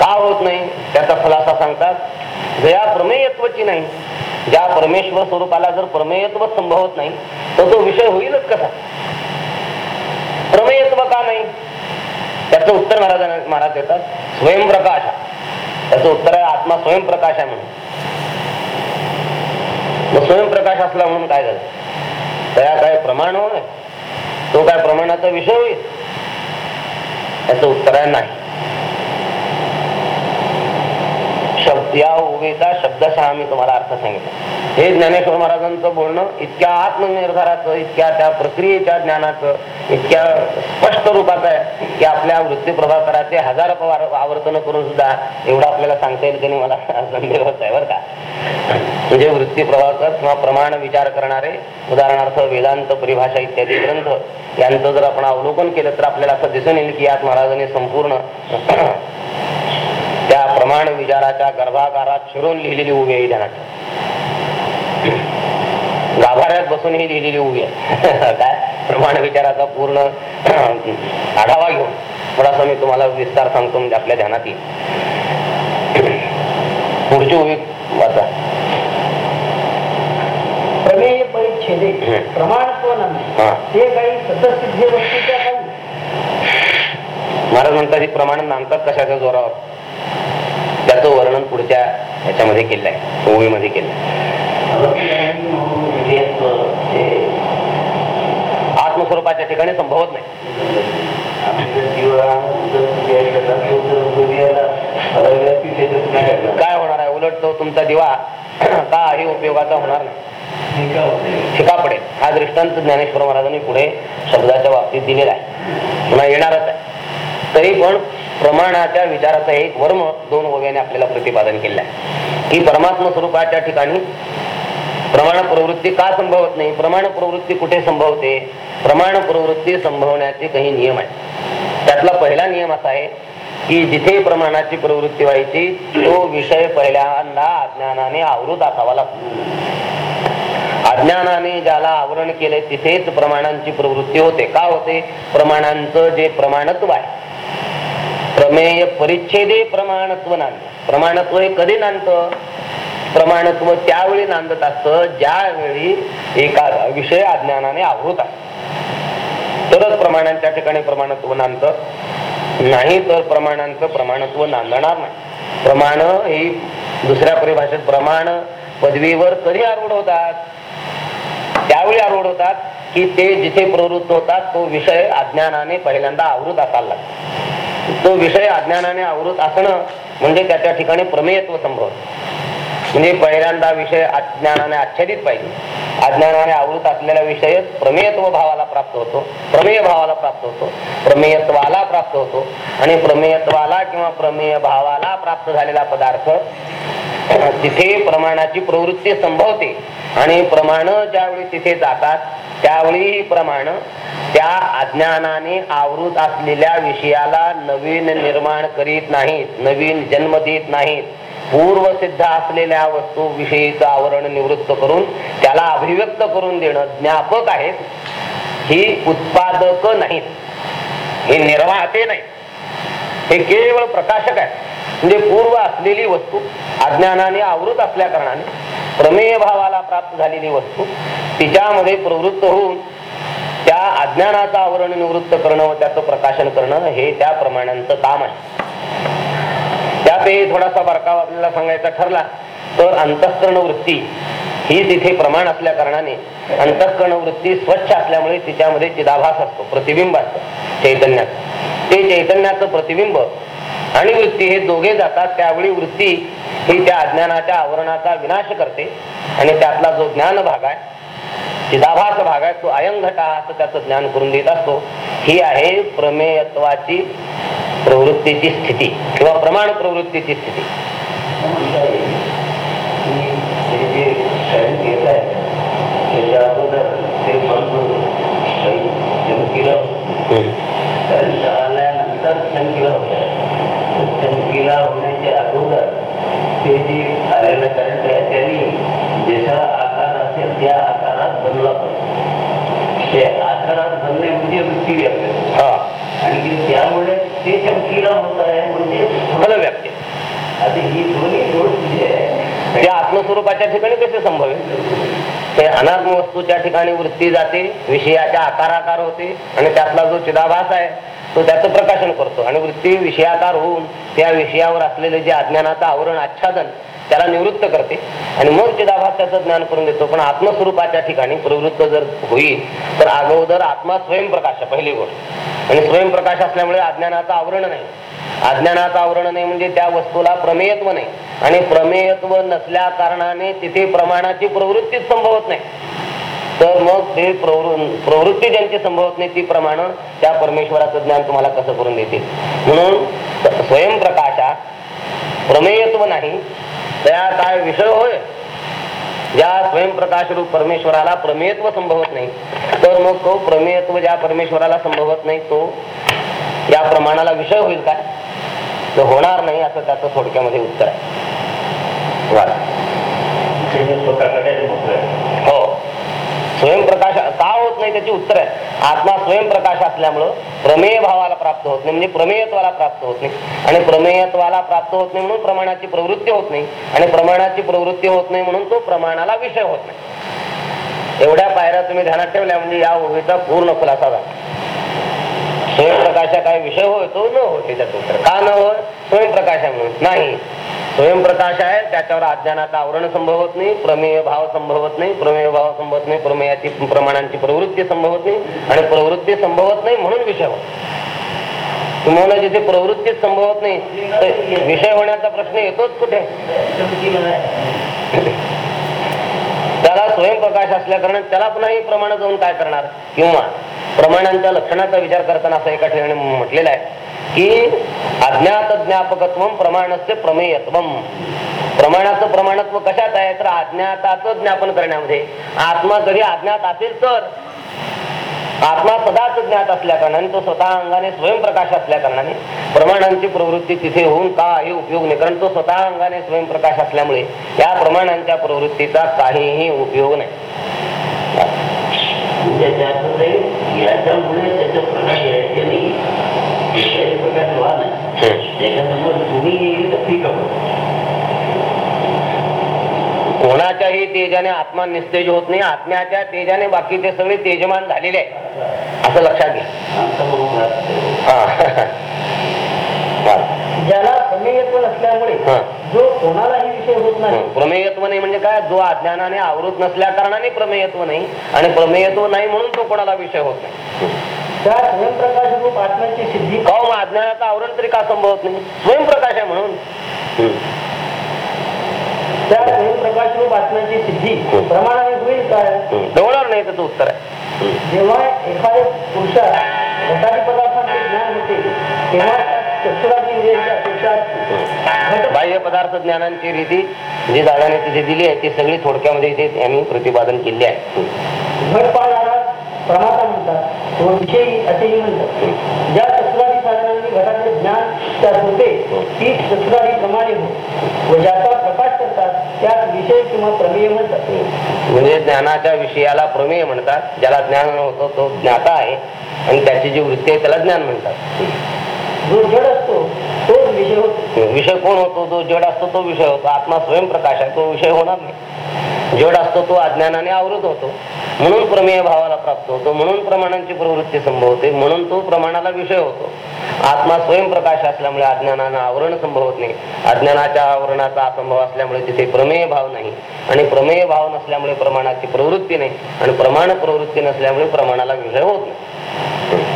का होत नाही? त्याचा खुलासा सांगतात जया प्रमेयत्वची नाही ज्या परमेश्वर स्वरूपाला जर प्रमेयत्व संभवत नाही तर तो विषय होईलच कसा? प्रमेयत्व का नाही? त्याचं उत्तर महाराजांना महाराज देतात स्वयंप्रकाश त्याचं उत्तर आहे आत्मा स्वयंप्रकाश आहे म्हणून. मग स्वयंप्रकाश असला म्हणून काय झालं? त्या काय प्रमाण होय तो काय प्रमाणाचा विषय होईल? त्याचं उत्तर आहे नाही शब्द या उभेचा शब्दशः मी तुम्हाला अर्थ सांगितला. हे ज्ञानेश्वर महाराजांचं बोलणं इतक्या आत्मनिर्धाराचं इतक्या त्या प्रक्रियेच्या ज्ञानाचं इतक्या स्पष्ट रूपाचं आहे की आपल्या वृत्ती प्रभाकराचे हजार आवर्तन करून सुद्धा एवढं आपल्याला सांगता येईल की नाही मला संदेह होत आहे बरं का. म्हणजे वृत्ती प्रभाकर किंवा प्रमाण विचार करणारे उदाहरणार्थ वेदांत परिभाषा इत्यादी ग्रंथ यांचं जर आपण अवलोकन केलं तर आपल्याला असं दिसून येईल की यात महाराजांनी संपूर्ण त्या प्रमाण विचाराच्या गर्भाकारात शिरून लिहिलेली उभी आहे ध्यानात. गाभाऱ्यात बसून ही लिहिलेली उभी आहे. काय? प्रमाण विचाराचा पूर्ण आढावा घेऊन. थोडासा मी तुम्हाला विस्तार सांगतो म्हणजे आपल्या ध्यानात येईल. पुढची उभी वाचा. प्रमेय परिच्छेदे. हम्म. प्रमाणत्व नाही. ते काही सतसिद्ध वस्तूच्या काही. महाराज म्हणतात प्रमाण नांदतात कशाच्या जोरावर? त्याचं वर्णन पुढच्या ह्याच्यामध्ये केलं आहे ओवीमध्ये केलं आत्मस्वरूपाच्या ठिकाणी संभवत नाही. काय होणार आहे? उलट तो तुमचा दिवा काही उपयोगाचा होणार नाही. ठिका पडेल. हा दृष्टांत ज्ञानेश्वर महाराजांनी पुढे शब्दाच्या बाबतीत दिलेला आहे. पुन्हा येणारच आहे. तरी पण प्रमाणाच्या विचाराचा एक वर्म दोन ओव्याने आपल्याला प्रतिपादन केलं आहे की परमात्म स्वरूपाच्या ठिकाणी प्रमाण प्रवृत्ती का संभवत नाही? प्रमाण प्रवृत्ती कुठे संभवते? प्रमाण प्रवृत्ती संभवण्याचे काही नियम आहेत. त्यातला पहिला नियम असा आहे की जिथे प्रमाणाची प्रवृत्ती व्हायची तो विषय पहिल्यांदा अज्ञानाने आवृत असावा लागतो. अज्ञानाने ज्याला आवरण केले तिथेच प्रमाणांची प्रवृत्ती होते. का होते? प्रमाणांचं जे प्रमाणत्व आहे. प्रमेय परिच्छेदे प्रमाणत्व नांद प्रमाणत्व हे कधी नांदतं? प्रमाणत्व त्यावेळी नांदत असतं ज्यावेळी एका विषय अज्ञानाने आवृत असतो तरच प्रमाणांच्या ठिकाणी प्रमाणत्व नांदत. नाही तर प्रमाणांचं प्रमाणत्व नांदणार नाही. प्रमाण ही दुसऱ्या परिभाषेत प्रमाण पदवीवर कधी आरूढ होतात? त्यावेळी आरूढ होतात की ते जिथे प्रवृत्त होतात तो विषय अज्ञानाने पहिल्यांदा आवृत असायला लागतो. तो विषय अज्ञानाने आवृत असणं म्हणजे त्याच्या ठिकाणी प्रमेयत्व संभवत. म्हणजे पहिल्यांदा विषय अज्ञानाने आच्छादित पाहिजे. अज्ञानाने आवृत असलेला विषय प्रमेयत्व भावाला प्राप्त होतो. प्रमेय भावाला प्राप्त होतो. प्रमेयत्वाला प्राप्त होतो. आणि प्रमेयत्वाला किंवा प्रमेय भावाला प्राप्त झालेला पदार्थ तिथे प्रमाणाची प्रवृत्ती संभवते. आणि प्रमाण ज्यावेळी तिथे जातात त्यावेळी प्रमाण त्या अज्ञानाने आवृत असलेल्या विषयाला नवीन निर्माण करीत नाहीत नवीन जन्म देत नाहीत. पूर्वसिद्ध असलेल्या वस्तू विषयीचं आवरण निवृत्त करून त्याला अभिव्यक्त करून देणं ज्ञापक आहेत ही उत्पादक नाहीत. हे निर्वाहते नाही हे केवळ प्रकाशक आहे म्हणजे पूर्व असलेली वस्तू अज्ञानाने आवृत असल्या कारणाने प्रमेय भावाला प्राप्त झालेली वस्तू तिच्यामध्ये प्रवृत्त होऊन त्या अज्ञानाचं आवरण निवृत्त करणं व त्याचं प्रकाशन करणं हे त्या प्रमाणांचं काम आहे. त्यातही थोडासा बारकाव आपल्याला सांगायचा ठरला तर अंतःकरण वृत्ती ही तिथे प्रमाण असल्या कारणाने अंतःकरण वृत्ती स्वच्छ असल्यामुळे तिच्यामध्ये चिदाभास असतो प्रतिबिंब असतं चैतन्यात ते चैतन्याचं प्रतिबिंब आणि वृत्ती हे दोघे जातात त्यावेळी वृत्ती ही त्या अज्ञानाच्या आवरणाचा विनाश करते आणि त्यातला जो ज्ञान भाग आहे चिदाभास भाग आहे तो अयंघटा असं त्याचं ज्ञान करून देत असतो. ही आहे प्रमेयत्वाची प्रवृत्तीची स्थिती किंवा प्रमाण प्रवृत्तीची स्थिती. म्हणता येईल की हे जे शयन घेत आहे त्याच्या अगोदर ते बंद काही चमकीला त्यांचं आल्यानंतर चमकीला होत चमकीला होण्याच्या अगोदर ते जे आलेलं करंट आहे त्यांनी जसा आकार असेल त्या आकारात बनला पाहिजे ते आकारात बनणे म्हणजे वृत्ती व्याप्त हा आणि ते चमकीला होत म्हणजे फल व्याप्ती. आता ही दोन्ही गोष्ट ते आत्मस्वरूपाच्या ठिकाणी कसे संभवेल? ते अनात्म वस्तूच्या ठिकाणी वृत्ती जाते विषयाच्या आकाराकार होते आणि त्यातला जो चिदाभास आहे तो त्याचं प्रकाशन करतो. आणि वृत्ती विषयाकार होऊन त्या विषयावर असलेले जे अज्ञानाचं आवरण आच्छादन त्याला निवृत्त करते. आणि मग चिदाभास त्याचं ज्ञान करून देतो. पण आत्मस्वरूपाच्या ठिकाणी प्रवृत्त जर होईल तर अगोदर आत्मा स्वयंप्रकाश आहे, पहिली गोष्ट. आणि स्वयंप्रकाश असल्यामुळे अज्ञानाचं आवरण नाही. अज्ञानाचं आवरण नाही म्हणजे त्या वस्तूला प्रमेयत्व नाही. आणि प्रमेयत्व नसल्या कारणाने तिथे प्रमाणाची प्रवृत्तीच संभवत नाही. तर मग ते प्रवृ प्रवृत्ती ज्यांची संभवत नाही ती प्रमाण त्या परमेश्वराचं ज्ञान तुम्हाला कसं करून देतील? म्हणून स्वयंप्रकाशात प्रमेयत्व नाही त्या काय विषय होय. ज्या स्वयंप्रकाश रूप परमेश्वराला प्रमेयत्व संभवत नाही तर मग तो प्रमेयत्व ज्या परमेश्वराला संभवत नाही तो या प्रमाणाला विषय होईल काय? तो होणार नाही असं त्याचं थोडक्यामध्ये उत्तर आहे. हो. होत नाही त्याची उत्तर आहे आत्मा स्वयंप्रकाश असल्यामुळं प्रमेय भावाला प्राप्त होत नाही म्हणजे प्रमेयत्वाला प्राप्त होत नाही. आणि प्रमेयत्वाला प्राप्त होत नाही म्हणून प्रमाणाची प्रवृत्ती होत नाही. आणि प्रमाणाची प्रवृत्ती होत नाही म्हणून तो प्रमाणाला विषय होत नाही. एवढ्या पायऱ्या तुम्ही ध्यानात ठेवल्या म्हणजे या ओळीचा पूर्ण खुलासा झाला. स्वयंप्रकाशा काय विषय होय तो न हो त्याचं उत्तर. का न होय? स्वयंप्रकाशा म्हणून नाही. स्वयंप्रकाश आहे त्याच्यावर अज्ञानाचं आवरण संभवत नाही प्रमेय भाव संभवत नाही प्रमेय भाव संभवत नाही प्रमेयाची प्रमाणांची प्रवृत्ती संभवत नाही आणि प्रवृत्ती संभवत नाही म्हणून विषय होत. तुम्हाला जिथे प्रवृत्तीच संभवत नाही तर विषय होण्याचा प्रश्न येतोच कुठे? त्याला स्वयंप्रकाश असल्या कारण त्याला पुन्हा प्रमाण जाऊन काय करणार? किंवा प्रमाणांच्या लक्षणाचा विचार करताना असं एका ठिकाणी म्हटलेलं आहे की अज्ञात ज्ञापकत्व प्रमाणस्य प्रमेयत्व. प्रमाणाचं प्रमाणत्व कशात आहे? तर अज्ञाताचं ज्ञापन करण्यामध्ये. आत्मा जरी अज्ञात असेल तर आत्मा सदाच ज्ञात असल्या कारणाने तो स्वतः अंगाने स्वयंप्रकाश असल्या कारणाने प्रमाणांची प्रवृत्ती तिथे होऊन काही उपयोग नाही. कारण तो स्वतः अंगाने स्वयंप्रकाश असल्यामुळे या प्रमाणांच्या प्रवृत्तीचा काहीही उपयोग नाही. म्हणजे याच्यामुळे त्याचं प्रकाश यायचे नाही. विषयाचे प्रकाश व्हा नाही त्याच्यासमोर तुम्ही येईल तर ठीक आहे. कोणाच्याही तेजाने आत्मा निस्तेज होत नाही आत्म्याच्या तेजाने बाकीचे सगळे तेजमान झालेले आहे असं लक्षात घ्या. ज्याला प्रमेयत्व नसल्यामुळे हा. जो कोणालाही विषय होत नाही. प्रमेयत्व नाही म्हणजे काय? जो अज्ञानाने आवृत नसल्या कारणाने प्रमेयत्व नाही आणि प्रमेयत्व नाही म्हणून तो कोणाला विषय होत नाही. त्या स्वयंप्रकाश रूप आत्म्याची सिद्धी हो अज्ञानाचं आवरण तरी का संभवत नाही? स्वयंप्रकाश आहे म्हणून. त्या स्वयंप्रकाश रूप आत्म्याची सिद्धी प्रमाणाने होईल काय? नाही त्याचं उत्तर आहे. जेव्हा एखाद्या पुरुषात घटादी पदार्थांचे ज्ञान होते तेव्हा इंद्रियांच्या अपेक्षा घट बाह्य पदार्थ ज्ञानांची रीती जी दादाने तिथे दिली आहे ती सगळी थोडक्यामध्ये इथे आम्ही प्रतिपादन केली आहे. घट पाळणारा प्रमाता म्हणतात. व विषयी असेही म्हणतात. ज्या चतुरादी साधनांनी घटाचे ज्ञान त्यात होते ती चतुरादी प्रमाणे हो. व ज्याचा प्रकाश करतात त्यात विषय किंवा प्रमेय म्हणतात. म्हणजे ज्ञानाच्या विषयाला प्रमेय म्हणतात. ज्याला ज्ञान होतं तो ज्ञाता आहे. आणि त्याची जी वृत्ती आहे त्याला ज्ञान म्हणतात. जो जड असतो विषय होतो. विषय कोण होतो? जो जड असतो तो विषय होतो. आत्मा स्वयंप्रकाश आहे तो विषय होणार नाही. जड असतो तो अज्ञानाने आवृत होतो. म्हणून प्रमेय भावाला प्राप्त होतो. म्हणून प्रमाणांची प्रवृत्ती संभवते म्हणून तो प्रमाणाला विषय होतो. आत्मा स्वयंप्रकाश असल्यामुळे अज्ञानानं आवरण संभवत नाही. अज्ञानाच्या आवरणाचा असंभव असल्यामुळे तिथे प्रमेय भाव नाही. आणि प्रमेय भाव नसल्यामुळे प्रमाणाची प्रवृत्ती नाही. आणि प्रमाण प्रवृत्ती नसल्यामुळे प्रमाणाला विषय होत नाही.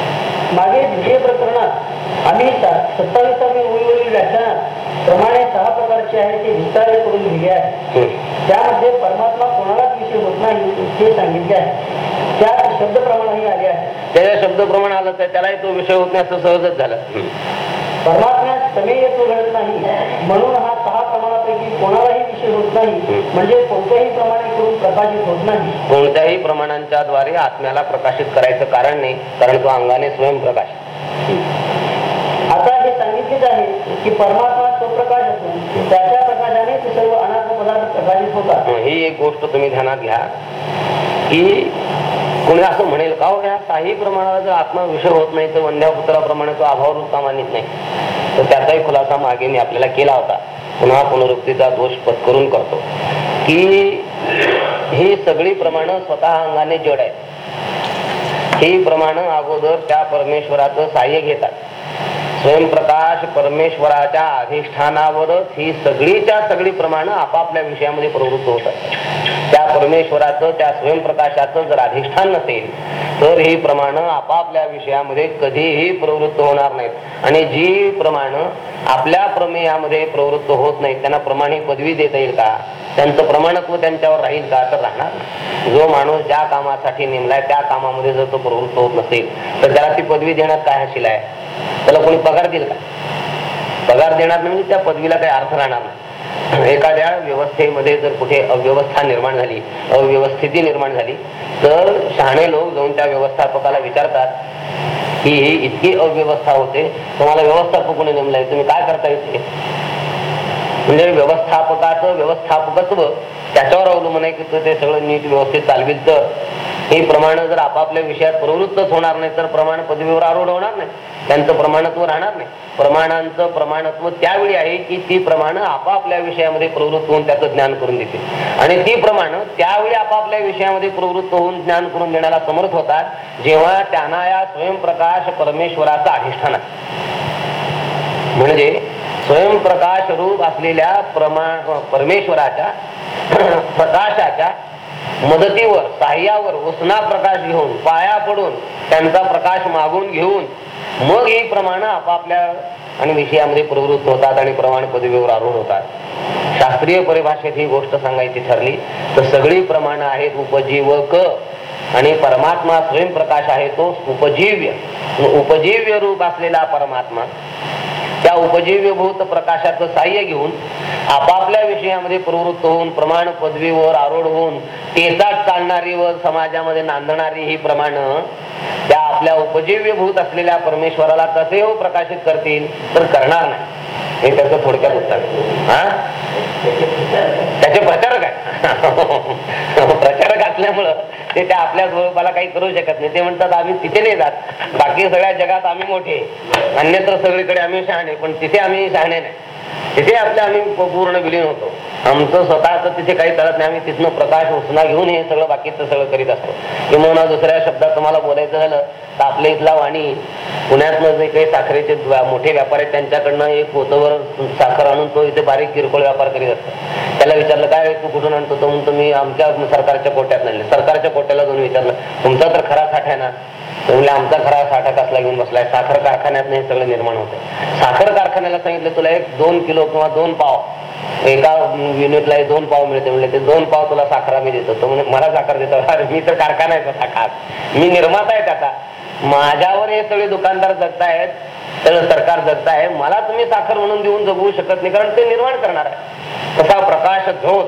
मागे द्वितीय प्रकरणात आम्ही सत्तावीसावी ओळीवरील व्याख्यानात प्रमाणे सहा प्रकारचे आहे ते विस्तारित करून लिहिले आहे. त्यामध्ये परमात्मा कोणालाच विषय होत नाही हे सांगितले आहे. त्यात शब्द प्रमाणही आले आहे. त्याच्या शब्द प्रमाण आलं तर त्यालाही तो विषय होत नाही असं सहजच झालं. परमात्म्यात प्रमेयत्व घडत नाही म्हणून हा सहा प्रमाणापैकी कोणालाही विषय होत नाही. म्हणजे कोणत्याही प्रमाणे करून प्रकाशित होत नाही. कोणत्याही प्रमाणांच्या द्वारे आत्म्याला प्रकाशित करायचं कारण नाही कारण तो अंगाने स्वयंप्रकाश आता हे सांगितलेच आहे की परमात्मा स्वप्रकाश असून त्याच्या प्रकाशाने ते सर्व अनाथ पदार्थ प्रकाशित होतात. ही एक गोष्ट तुम्ही ध्यानात घ्या की कोणी असं म्हणेल का हो या काही प्रमाणाला जर आत्मा विषय होत नाही तर वंद्यापुत्राप्रमाणे तो अभाव रूप मानित नाही. तर त्याचाही खुलासा मागे मी आपल्याला केला होता. पुन्हा पुनरुक्तीचा दोष पत्करून करतो. की ही सगळी प्रमाण स्वतः अंगाने जड आहेत. ही प्रमाण अगोदर त्या परमेश्वराचं सहाय्य घेतात. स्वयंप्रकाश परमेश्वराच्या अधिष्ठानावरच ही सगळीच्या सगळी प्रमाण आपापल्या विषयामध्ये प्रवृत्त होतात. त्या परमेश्वराचं त्या स्वयंप्रकाशाचं जर अधिष्ठान नसेल तर ही प्रमाण आपापल्या विषयामध्ये कधीही प्रवृत्त होणार नाहीत. आणि जी प्रमाण आपल्या प्रमेयामध्ये प्रवृत्त होत नाहीत त्यांना प्रमाणी पदवी देता येईल का? त्यांचं प्रमाणत्व त्यांच्यावर राहील का? तर राहणार जो माणूस ज्या कामासाठी नेमलाय त्या कामामध्ये जर तो प्रवृत्त होत नसेल तर त्याला ती पदवी देण्यात काय हशील आहे? त्याला कोणी पगार देईल का? पगार देणार नाही म्हणजे त्या पदवीला काही अर्थ राहणार नाही. एखाद्या व्यवस्थेमध्ये जर कुठे अव्यवस्था निर्माण झाली अव्यवस्थिती निर्माण झाली तर शहाणे लोक जाऊन त्या व्यवस्थापकाला विचारतात की ही इतकी अव्यवस्था होते तुम्हाला व्यवस्थापक कोणी नेमलाय तुम्ही काय करता येते म्हणजे व्यवस्थापकाचं व्यवस्थापकत्व त्याच्यावर अवलंबून आहे की तो ते सगळं नीट व्यवस्थित चालवित? तर हे प्रमाण जर आपापल्या विषयात प्रवृत्तच होणार नाही तर प्रमाण पदवीवर आरोढ होणार नाही. त्यांचं प्रमाणत्व राहणार नाही. प्रमाणांचं प्रमाणत्व त्यावेळी आहे की ती प्रमाण आपापल्या विषयामध्ये प्रवृत्त होऊन त्याचं ज्ञान करून देते आणि ती प्रमाण त्यावेळी आपापल्या विषयामध्ये प्रवृत्त होऊन ज्ञान करून देण्याला समर्थ होतात जेव्हा त्यांना या स्वयंप्रकाश परमेश्वराचं अधिष्ठान आहे. म्हणजे स्वयंप्रकाश रूप असलेल्या प्रमा परमेश्वराच्या प्रकाशाच्या मदतीवर साह्यावर उसना प्रकाश घेऊन पाया पडून त्यांचा प्रकाश मागून घेऊन मग ही प्रमाण आपापल्या आणि विषयामध्ये प्रवृत्त होतात आणि प्रमाण पदवीवर आरूढ होतात. शास्त्रीय परिभाषेत ही गोष्ट सांगायची ठरली तर सगळी प्रमाण आहेत उपजीवक आणि परमात्मा स्वयंप्रकाश आहे तो उपजीव्य. उपजीव्य रूप असलेला परमात्मा. त्या उपजीव्यभूत प्रकाशाचं साह्य घेऊन आपापल्या विषयामध्ये प्रवृत्त होऊन प्रमाण पदवीवर आरूढ होऊन तेचाच चालणारी व समाजामध्ये नांदणारी ही प्रमाण त्या आपल्या उपजीव्यभूत असलेल्या परमेश्वराला कसे हो प्रकाशित करतील तर करणार नाही. हे त्याचं थोडक्यात उत्तर. हा? त्याचे प्रचारक आहे प्रचार असल्यामुळं ते त्या आपल्या स्वरूपाला काही करू शकत नाही. ते म्हणतात आम्ही तिथे नाही जात. बाकी सगळ्या जगात आम्ही मोठे अन्यत्र सगळीकडे आम्ही शहाणे पण तिथे आम्ही शहाणे नाही. तिथे आपल्या आम्ही पूर्ण विलीन होतो. आमचं स्वतःच तिथे काही करत नाही. आम्ही तिथनं प्रकाश उसना घेऊन हे सगळं बाकीचं सगळं करीत असतो. किंवा दुसऱ्या शब्दात तुम्हाला बोलायचं झालं तर आपल्या इथला वाणी पुण्यातनं जे काही साखरेचे मोठे व्यापारी आहेत त्यांच्याकडनं एक पोतवर साखर आणून तो इथे बारीक किरकोळ व्यापार करीत असतो. त्याला विचारलं काय तू कुठून आणतो? तो म्हणतो तुम्ही आमच्या सरकारच्या कोट्यात आणले सरकारच्या कोट्याला जाऊन विचारलं तुमचा तर खरा साठा आहे ना? म्हणजे आमचा खरा साठा कसला घेऊन बसलाय? साखर कारखान्यात हे सगळं निर्माण होतं साखर कारखान्याला सांगितलं तुला एक दोन किलो किंवा दोन पाव एका युनिटला दोन पाव मिळते म्हणजे ते दोन पाव तुला साखर मी देतो. तो म्हणजे मला साखर देतो. अरे मी तर कारखाना आहे साखर. मी निर्माता आहे त्याचा. माझ्यावर हे सगळे दुकानदार जगतायत तर सरकार जगताय मला तुम्ही साखर म्हणून देऊन जगवू शकत नाही कारण ते निर्माण करणार आहे. तसा प्रकाश झोत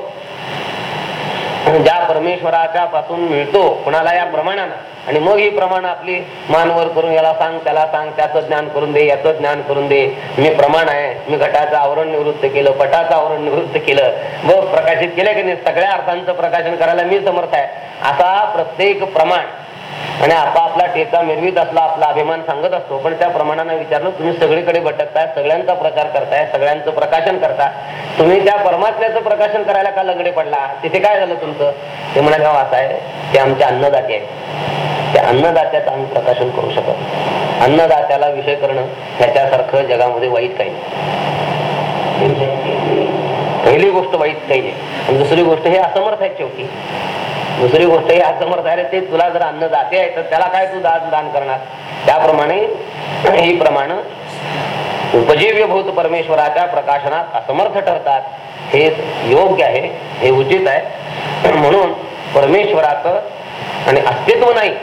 ज्या परमेश्वराच्या पासून मिळतो कुणाला या प्रमाणानं? आणि मग ही प्रमाण आपली मानवर करून याला सांग त्याला सांग त्याचं ज्ञान करून दे याचं ज्ञान करून दे. मी प्रमाण आहे मी घटाचं आवरण निवृत्त केलं पटाचं आवरण निवृत्त केलं. व प्रकाशित केलं की नाही? सगळ्या अर्थांचं प्रकाशन करायला मी समर्थ आहे. असा प्रत्येक प्रमाण आणि आता आपला टेका मिरवीत असला आपला अभिमान सांगत असतो पण त्या प्रमाणानं विचारलं तुम्ही सगळीकडे भटकताय सगळ्यांचा प्रचार करताय सगळ्यांचं प्रकाशन करता. तुम्ही त्या परमात्म्याचं प्रकाशन करायला का लंगडे पडला? तिथे काय झालं तुमचं? ते म्हणाले "हो, असं आहे ते आमचे अन्नदाते आहेत. त्या अन्नदात्याचं आम्ही प्रकाशन करू शकत अन्नदात्याला विषय करणं ह्याच्यासारखं जगामध्ये वाईट काही नाही. पहिली गोष्ट वाईट काही नाही. दुसरी गोष्ट हे असमर्थ आहे शेवटी. दुसरी गोष्ट ही असमर्थ आहे ते तुला जर अन्न जाते आहे तर त्याला काय तू दान दान करणार? त्याप्रमाणे ही प्रमाण उपजीव्यभूत परमेश्वराच्या प्रकाशनात असमर्थ ठरतात. हे योग्य आहे हे उचित आहे. म्हणून परमेश्वराचं आणि अस्तित्व नाही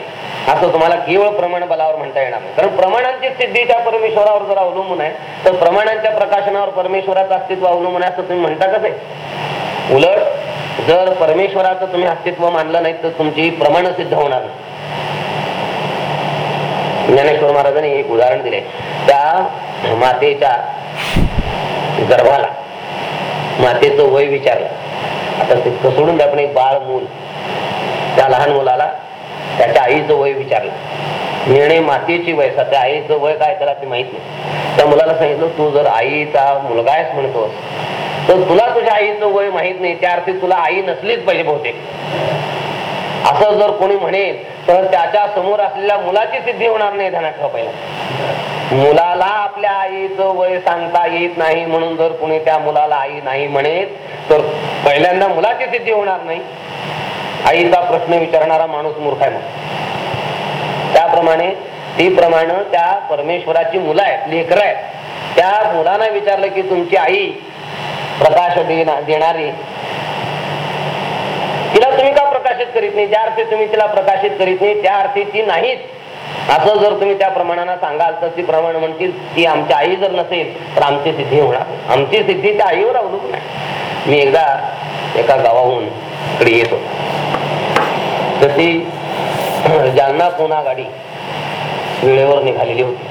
असं तुम्हाला केवळ प्रमाण बलावर म्हणता येणार नाही. कारण प्रमाणांची सिद्धी त्या परमेश्वरावर जर अवलंबून आहे. तर प्रमाणांच्या प्रकाशनावर परमेश्वराचं अस्तित्व अवलंबून आहे असं तुम्ही म्हणता कसं? आहे उलट जर परमेश्वराचं तुम्ही अस्तित्व मानलं नाही तर तुमची प्रमाण सिद्ध होणार. ज्ञानेश्वर महाराजांनी एक उदाहरण दिले त्या मातेच्या गर्भाला मातेचं वय विचारलं. आता ते सोडून द्या पण एक बाळ मूल त्या लहान मुलाला त्याच्या आईचं वय विचारलं. निर्णय मातेची वय सध्या आईचं वय काय त्याला ते माहीत नाही. त्या मुलाला सांगितलं तू जर आईचा मुलगा आहेस म्हणतोस तर तुला तुझ्या आईचं वय माहीत नाही त्या अर्थी तुला आई नसलीच पाहिजे बहुतेक. असं जर कोणी म्हणेल तर त्याच्यासमोर असलेल्या मुलाची सिद्धी होणार नाही ध्यानात ठेवा पहिला मुलाला आपल्या आईचं वय सांगता येत नाही म्हणून जर कोणी त्या मुलाला आई नाही म्हणेल तर पहिल्यांदा मुलाची सिद्धी होणार नाही. आईचा प्रश्न विचारणारा माणूस मूर्ख आहे मग. त्याप्रमाणे ती प्रमाणे त्या परमेश्वराची मुलं आहेत लेकर आहेत. त्या मुलांना विचारलं की तुमची आई प्रकाश देना- देणारी. तिला तुम्ही का प्रकाशित करीत नाही? ज्या अर्थी तुम्ही तिला प्रकाशित करीत नाही त्या अर्थी ती नाहीच असं जर तुम्ही त्या प्रमाणानं सांगाल तर ती प्रमाण म्हणतील ती आमची आई जर नसेल तर आमची सिद्धी होणार आमची सिद्धी त्या आईवर अवलंबून आहे. मी एकदा एका गावाहून इकडे येत होतो. तर ती जालना पुणा गाडी वेळेवर निघालेली होती.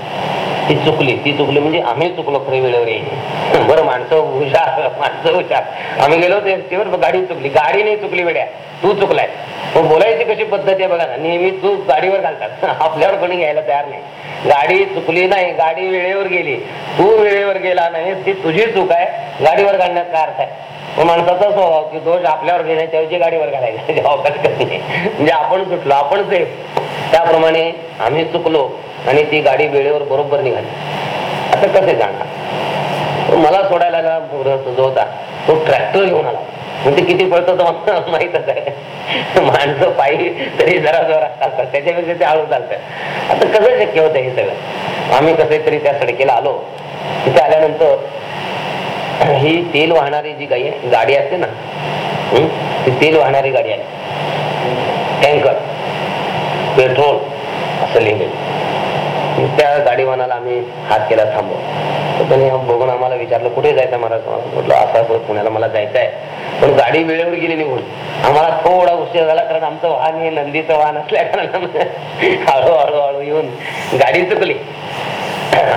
ती चुकली ती चुकली म्हणजे आम्ही चुकलो खरे वेळेवर येईल बरं माणसं हुशार माणसं हुशार. आम्ही गेलो ते गाडी चुकली गाडी नाही चुकली वेड्या तू चुकलाय. मग बोलायची कशी पद्धत आहे बघा ना नेहमी तू गाडीवर घालतात. आपल्यावर कोणी घ्यायला तयार नाही. गाडी चुकली नाही गाडी वेळेवर गेली. तू वेळेवर गेला नाही ती तुझी चूक आहे. गाडीवर घालण्यात काय अर्थ आहे? माणसाचा स्वभाव की दोष आपल्यावर घेण्याच्या ऐवजी गाडीवर घालायचा. जबाबदारी करणे म्हणजे आपण सुटलो आपण सेफ त्याप्रमाणे आम्ही चुकलो आणि ती गाडी वेळेवर बरोबर निघाली. आता कसे जाणार? मला सोडायला आला जो होता. तो ट्रॅक्टर घेऊन आला. म्हणजे किती पळतो तो मला आहे. माणसं पायी तरी जरा जरा चालतात. त्याच्यापेक्षा ते हळू चालतात. आता कसं शक्य होतं हे सगळं? आम्ही कसे तरी त्या सडकेला आलो. तिथे आल्यानंतर ही तेल वाहणारी जी गाई गाडी असते ना ती तेल वाहणारी गाडी आहे. टँकर पेट्रोल असं लिहिलेलं त्या गाडीवानाला आम्ही हात केला थांबव त्याने बघून आम्हाला विचारलं कुठे जायचं महाराज? म्हटलं असं पुण्याला मला जायचं आहे पण गाडी वेळेवर गेली निघून. आम्हाला थोडा उशीर झाला कारण आमचं वाहन हे नंदीचं वाहन असल्या कारणानं हळूहळू हळू येऊन गाडी चुकली.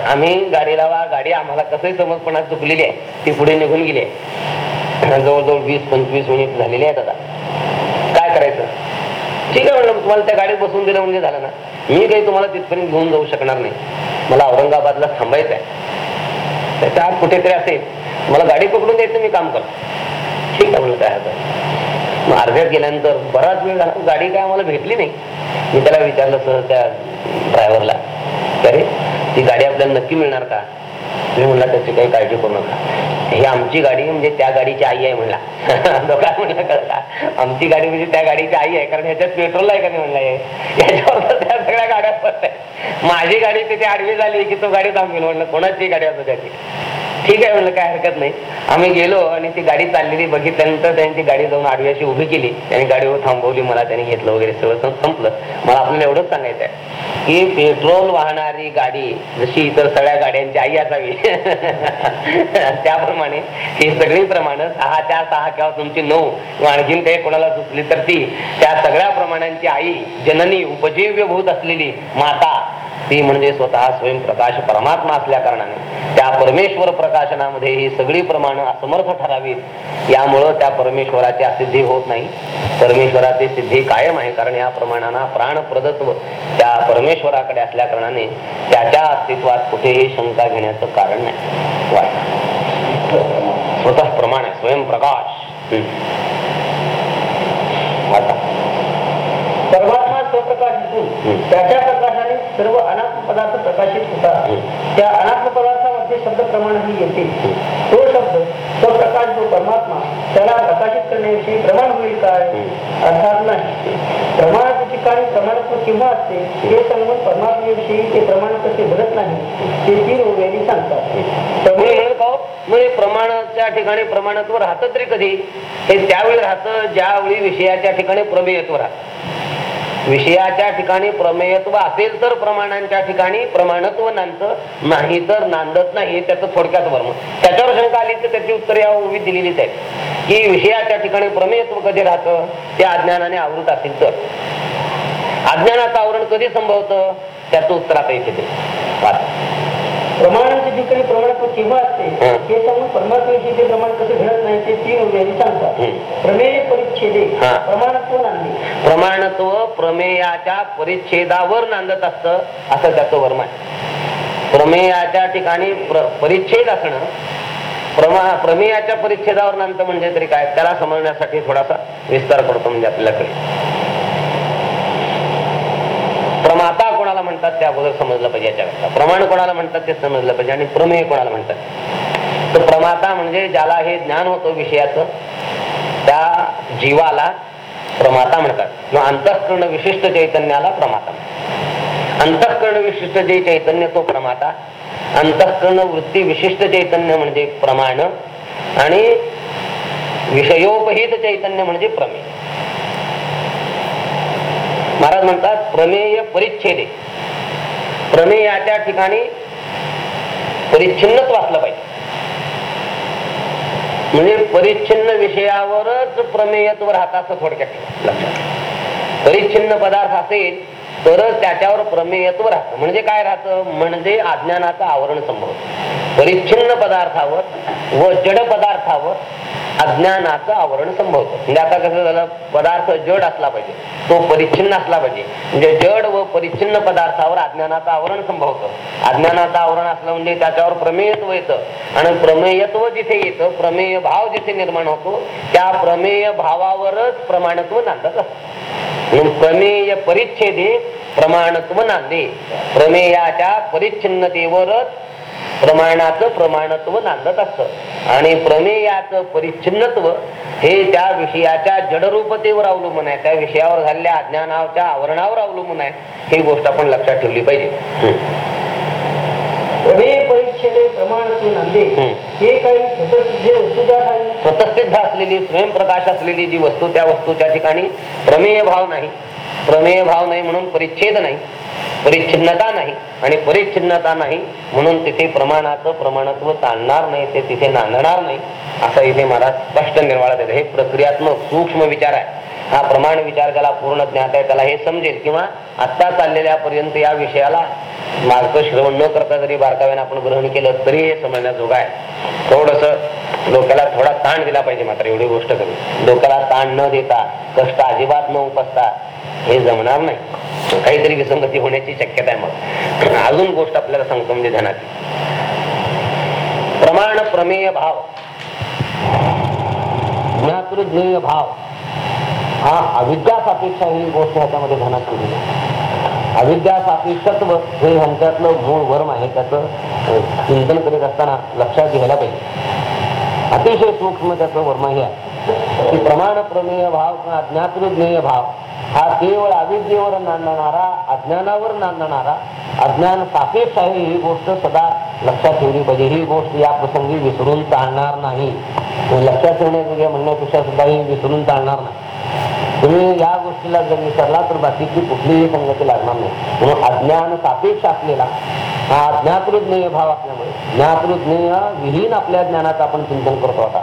आम्ही गाडीला वा गाडी आम्हाला कसंही समजपणा चुकलेली आहे ती पुढे निघून गेली आहे. जवळजवळ वीस पंचवीस मिनिट झालेली आहेत आता. काय करायचं? ठीक आहे म्हणलं तुम्हाला त्या गाडीत बसवून दिलं म्हणजे झालं ना. मी काही तुम्हाला तिथपर्यंत घेऊन जाऊ शकणार नाही. मला औरंगाबादला थांबायचं आहे. त्याच्या आत कुठेतरी असेल मला गाडी पकडून द्यायचं मी काम करतो. ठीक आहे म्हणलं काय हरकत मग अर्ध्यात गेल्यानंतर बराच वेळ झाला गाडी काय आम्हाला भेटली नाही. मी त्याला विचारलं सर त्या ड्रायव्हरला अरे ती गाडी आपल्याला नक्की मिळणार का? मी म्हणला त्याची काही काळजी करू नका. ही आमची गाडी म्हणजे त्या गाडीची आई आहे म्हणला. काय म्हणला कळला आमची गाडी म्हणजे त्या गाडीची आई आहे कारण ह्याच्यात पेट्रोल आहे का? नाही म्हणला याच्यावर त्या सगळ्या गाड्या माझी गाडी तिथे आडवी झाली की तो गाडी थांबेल. म्हणलं कोणाची गाडी असं त्याची ठीक आहे म्हणलं काय हरकत नाही. आम्ही गेलो आणि ती गाडी चाललेली बघितल्यानंतर त्यांनी ती गाडी जाऊन आडवी अशी उभी केली. त्यांनी गाडीवर थांबवली मला त्यांनी घेतलं वगैरे सगळं संपलं. मला आपल्याला एवढंच सांगायचं आहे की पेट्रोल वाहणारी गाडी जशी इतर सगळ्या गाड्यांची आई असावी. त्याप्रमाणे ही सगळी प्रमाण चार सहा किंवा तुमची नऊ किंवा आणखीन काही कोणाला सुचली तर ती त्या सगळ्या प्रमाणांची आई जननी उपजीव्यभूत असलेली माता ती म्हणजे स्वतः स्वयंप्रकाश परमात्मा असल्या कारणाने त्या परमेश्वर प्रकाशनामध्ये ही सगळी प्रमाण असमर्थ ठरावीत यामुळं त्या परमेश्वराची असिद्धी होत नाही परमेश्वराची सिद्धी कायम आहे कारण या प्रमाणांना प्राणप्रदत्व त्या परमेश्वराकडे असल्या कारणाने त्याच्या अस्तित्वात कुठेही शंका घेण्याचं कारण नाही वाचा. स्वतः प्रमाण आहे स्वयंप्रकाश. परमात्मा स्वप्रकाश. त्याच्या प्रकाशाने सर्व अनात्म पदार्थ प्रकाशित होतात. त्या अनात्म पदार्थामध्ये शब्द प्रमाणही येते. तो शब्द प्रकाश जो परमात्मा त्याला प्रकाशित करण्याविषयी प्रमाण होईल काय? अर्थात नाही. प्रमाणाच्या ठिकाणी प्रमाणत्व केव्हा असते हे सांगून परमात्मेविषयी ते प्रमाण कसे घडत नाही ते तीन उभ्याने सांगतात. म्हणजे प्रमाणाच्या ठिकाणी प्रमाणत्व राहतं तरी कधी? हे त्यावेळी राहतं ज्यावेळी विषयाच्या ठिकाणी प्रमेयत्व राहतं. विषयाच्या ठिकाणी प्रमेयत्व असेल तर प्रमाणांच्या ठिकाणी प्रमाणत्व नांदतं नाही तर नांदत नाही त्याचं थोडक्यात वर्म त्याच्यावर शंका आली तर त्याची उत्तर या ओवीत दिलेलीच आहेत. की विषयाच्या ठिकाणी प्रमेयत्व कधी राहतं? ते अज्ञानाने आवृत असेल तर. अज्ञानाचं आवरण कधी संभवतं? त्याचं उत्तर आता इथे दे वाचा. प्रमाणांच्या ठिकाणी प्रमाणत्व केव्हा असते. हे सांगून परमात्म्याविषयी ते प्रमाण कसे घडत नाही ते तीन उभ्याने सांगतात. प्रमेय परिच्छेदे. प्रमाणत्व नांदे प्रमाणत्व प्रमेयाच्या परिच्छेदावर नांदत असतं असं त्याचं वर्म आहे प्रमेयाच्या ठिकाणी प्र- परिच्छेद असणं प्रमा प्रमेयाच्या परिच्छेदावर नांदतं म्हणजे तरी काय त्याला समजण्यासाठी थोडासा विस्तार करतो म्हणजे आपल्याला कळेल प्रमाता म्हणतात ते अगोदर समजलं पाहिजे याच्याकरता प्रमाण कोणाला म्हणतात ते समजलं पाहिजे आणि प्रमेय कोणाला म्हणतात? तर प्रमाता म्हणजे ज्याला हे ज्ञान होतं विषयाचं त्या जीवाला प्रमाता म्हणतात. किंवा अंतःकरण विशिष्ट चैतन्याला प्रमाता म्हणतात. अंतःकरण विशिष्ट जे चैतन्य तो प्रमाता अंतःकरण वृत्ती विशिष्ट चैतन्य म्हणजे प्रमाण आणि विषयोपहित चैतन्य म्हणजे प्रमेय. महाराज म्हणतात प्रमेय परिच्छेदे. प्रमेयाच्या ठिकाणी परिच्छिन्नच वाचलं पाहिजे. म्हणजे परिच्छिन्न विषयावरच प्रमेयत्व राहता असं थोडक्यात लक्षात परिच्छिन्न पदार्थ असेल तरच त्याच्यावर प्रमेयत्व राहतं. म्हणजे काय राहतं? म्हणजे अज्ञानाचं आवरण संभवत परिच्छिन्न पदार्थावर व जड पदार्थावर अज्ञानाचं आवरण संभवतं. म्हणजे आता कसं झालं? पदार्थ जड असला पाहिजे. तो परिच्छिन्न असला पाहिजे. म्हणजे जड व परिच्छिन्न पदार्थावर अज्ञानाचं आवरण संभवतं. अज्ञानाचं आवरण असलं म्हणजे त्याच्यावर प्रमेयत्व येतं. आणि प्रमेयत्व जिथे येतं प्रमेय भाव जिथे निर्माण होतो त्या प्रमेय भावावरच प्रमाणत्व नांदत असतं. प्रमेय परिच्छेदे प्रमाणत्व नांदे प्रमेयाच्या परिच्छिन्नतेवरच प्रमाणाचं प्रमाणत्व नांदत असतं. आणि प्रमेयाचं परिच्छिन्नत्व हे त्या विषयाच्या जडरूपतेवर अवलंबून आहे. त्या विषयावर झालेल्या अज्ञानाच्या आवरणावर अवलंबून आहे. ही गोष्ट आपण लक्षात ठेवली पाहिजे. स्वतःसिद्ध असलेली स्वयंप्रकाश असलेली जी वस्तू त्या वस्तूच्या ठिकाणी प्रमेय भाव नाही. प्रमेय भाव नाही म्हणून परिच्छेद नाही परिच्छिन्नता नाही आणि परिच्छिन्नता नाही म्हणून तिथे प्रमाणाचं प्रमाणत्व ताणणार नाही ते तिथे नांदणार नाही असं इथे महाराज स्पष्ट निर्वाळा देतं हे प्रक्रियात्मक सूक्ष्म विचार आहे. हा प्रमाण विचार ज्याला पूर्ण ज्ञात आहे त्याला हे समजेल किंवा आत्ता चाललेल्या पर्यंत या विषयाला मार्ग श्रवण न करता जरी बारकाव्याने आपण ग्रहण केलं तरी हे समजण्याजोगं आहे. थोडस डोक्याला थोडा ताण दिला पाहिजे मात्र एवढी गोष्ट करू डोक्याला ताण न देता कष्ट अजिबात न उपसता हे जमणार नाही. काहीतरी विसंगती होण्याची शक्यता आहे मग. अजून गोष्ट आपल्याला सांगतो म्हणजे ध्यानाची प्रमाण प्रमेय भाव. ज्ञातृज्ञेय भाव. हा अविद्या सापेक्षा ही गोष्ट ह्याच्यामध्ये ध्यानात केली अविद्या सापेक्षत्व हे ह्यांच्यातलं मूळ वर्म आहे. त्याचं चिंतन करीत असताना लक्षात घ्यायला पाहिजे. अतिशय सूक्ष्म त्याचं वर्म हे आहे. की प्रमाण प्रमेय भाव किंवा अज्ञातृज्ञेय भाव हा केवळ अविद्येवर नांदणारा अज्ञानावर नांदणारा अज्ञान सापेक्ष आहे ही गोष्ट सदा लक्षात ठेवली पाहिजे. ही गोष्ट या प्रसंगी विसरून चालणार नाही. लक्षात ठेवण्याचे म्हणण्यापेक्षा सुद्धा ही विसरून चालणार नाही. तुम्ही या गोष्टीला जर विसरला तर बाकीची कुठलीही संगती लागणार नाही. म्हणून अज्ञान सापेक्ष असलेला हा ज्ञातृज्ञेय भाव असल्यामुळे ज्ञातृज्ञेय विहीन आपल्या ज्ञानाचं आपण चिंतन करतो आता.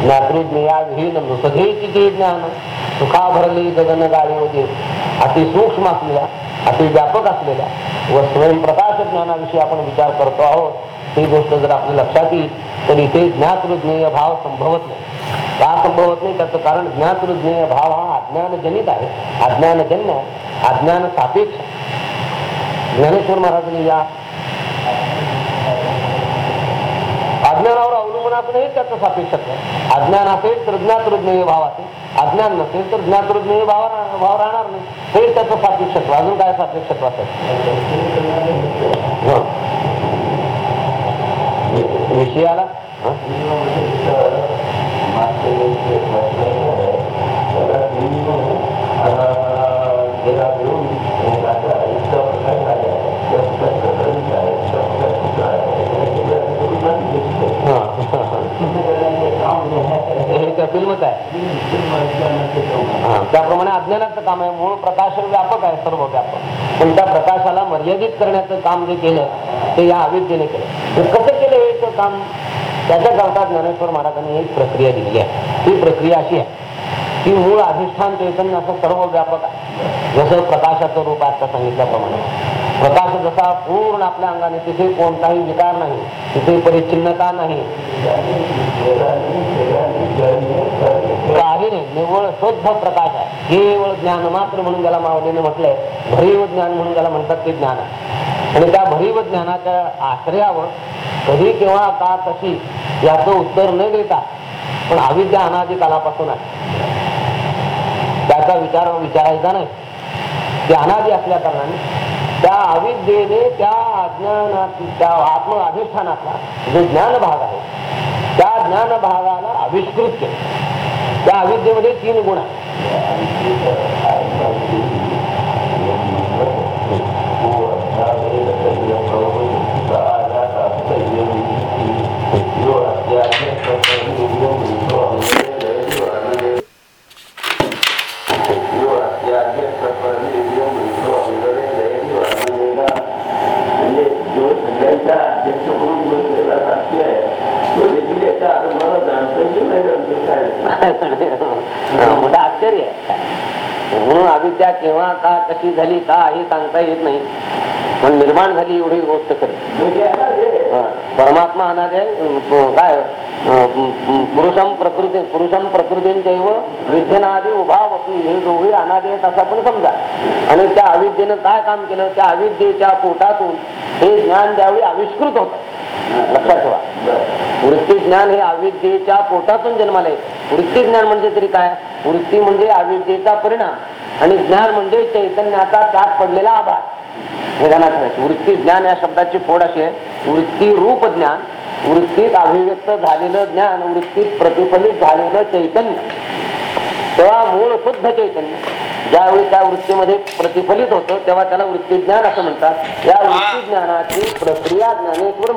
ज्ञातृज्ञेया विहीन नृसधेची जे ज्ञान सुखा भरली गगन गाळी होते अति सूक्ष्म असलेल्या अति व्यापक असलेल्या व स्वयंप्रकाश ज्ञानाविषयी आपण विचार करतो आहोत. ही गोष्ट जर आपल्या लक्षात येईल तर इथे ज्ञातृज्ञेय भाव संभवत नाही. का संभवत नाही? त्याचं कारण ज्ञातृज्ञेय भाव हा अज्ञानजनित आहे. अज्ञानजन्य आहे अज्ञान सापेक्ष. ज्ञानेश्वर महाराजांनी या अज्ञानावर अवलंबून असूनही त्याचं सापेक्षक आहे. अज्ञान असेल तर ज्ञातृज्ञेय भाव असेल. अज्ञान नसेल तर ज्ञातृज्ञेय भाव भाव राहणार नाही. हे त्याचं सापेक्षत्व अजून काय सापेक्षत्व असेल? त्या फिल्मच आहे. हा, त्याप्रमाणे अज्ञानाचं काम आहे. मूळ प्रकाश व्यापक आहे सर्व व्यापक पण त्या प्रकाशाला मर्यादित करण्याचं काम जे केलं ते या अविद्येने केलं. कसं काम त्याच्या करता ज्ञानेश्वर महाराजांनी एक प्रक्रिया दिली आहे. ती प्रक्रिया अशी आहे की मूळ अधिष्ठान चैतन्य असं सर्व व्यापक आहे. जसं प्रकाशाचं रूप आता सांगितल्याप्रमाणे. प्रकाश जसा पूर्ण आपल्या अंगाने तिथे कोणताही विकार नाही तिथे परिच्छिन्नता नाही. काही नाही निव्वळ शुद्ध प्रकाश आहे. केवळ ज्ञान मात्र म्हणून त्याला माऊलीने म्हटलंय भरीव ज्ञान म्हणून त्याला म्हणतात ते ज्ञान आहे. आणि त्या भरीव ज्ञानाच्या आश्रयावर कधी केव्हा का कशी याचं उत्तर न देता पण अविद्या अनादी कालापासून आहे. त्याचा विचार विचारायचा नाही. ते अनादी असल्या कारणाने त्या अविद्येने त्या अज्ञानात त्या आत्म अधिष्ठानातला जो ज्ञान भाग आहे त्या ज्ञान भागाला आविष्कृत केलं. त्या अविद्येमध्ये तीन गुण आहेत म्हणजे जो सगळ्यांचा अध्यक्ष म्हणून बसलेला साक्षी आहे तो देखील याच्या आजोबाला जाणतं की नाही जाणतं काय मोठं आश्चर्य आहे म्हणून अविद्या केव्हा का कशी झाली का हे सांगता येत नाही. पण निर्माण झाली एवढी गोष्ट खरी. परमात्मा अनादे काय पुरुषम प्रकृती पुरुषम प्रकृतींचैव विद्यनादी उभाव हे दोघे अनादे आहेत असं आपण समजा. आणि त्या अविद्येनं काय काम केलं? त्या अविद्येच्या पोटातून हे ज्ञान त्यावेळी आविष्कृत होत. लक्षात ठेवा. वृत्ती ज्ञान हे अविद्येच्या पोटातून जन्माला येतं वृत्ती ज्ञान म्हणजे तरी काय? वृत्ती म्हणजे अविद्येचा परिणाम. आणि ज्ञान म्हणजे चैतन्याचा त्यात पडलेला आभार. हे ध्यानात वृत्ती ज्ञान या शब्दाची फोड अशी आहे वृत्ती रूप ज्ञान वृत्तीत अभिव्यक्त झालेलं ज्ञान वृत्तीत प्रतिफलित झालेलं चैतन्य. तेव्हा मूळ शुद्ध चैतन्य ज्यावेळी त्या वृत्तीमध्ये प्रतिफलित होतं तेव्हा त्याला वृत्ती ज्ञान असं म्हणतात. या वृत्ती ज्ञानाची प्रक्रिया ज्ञानेश्वर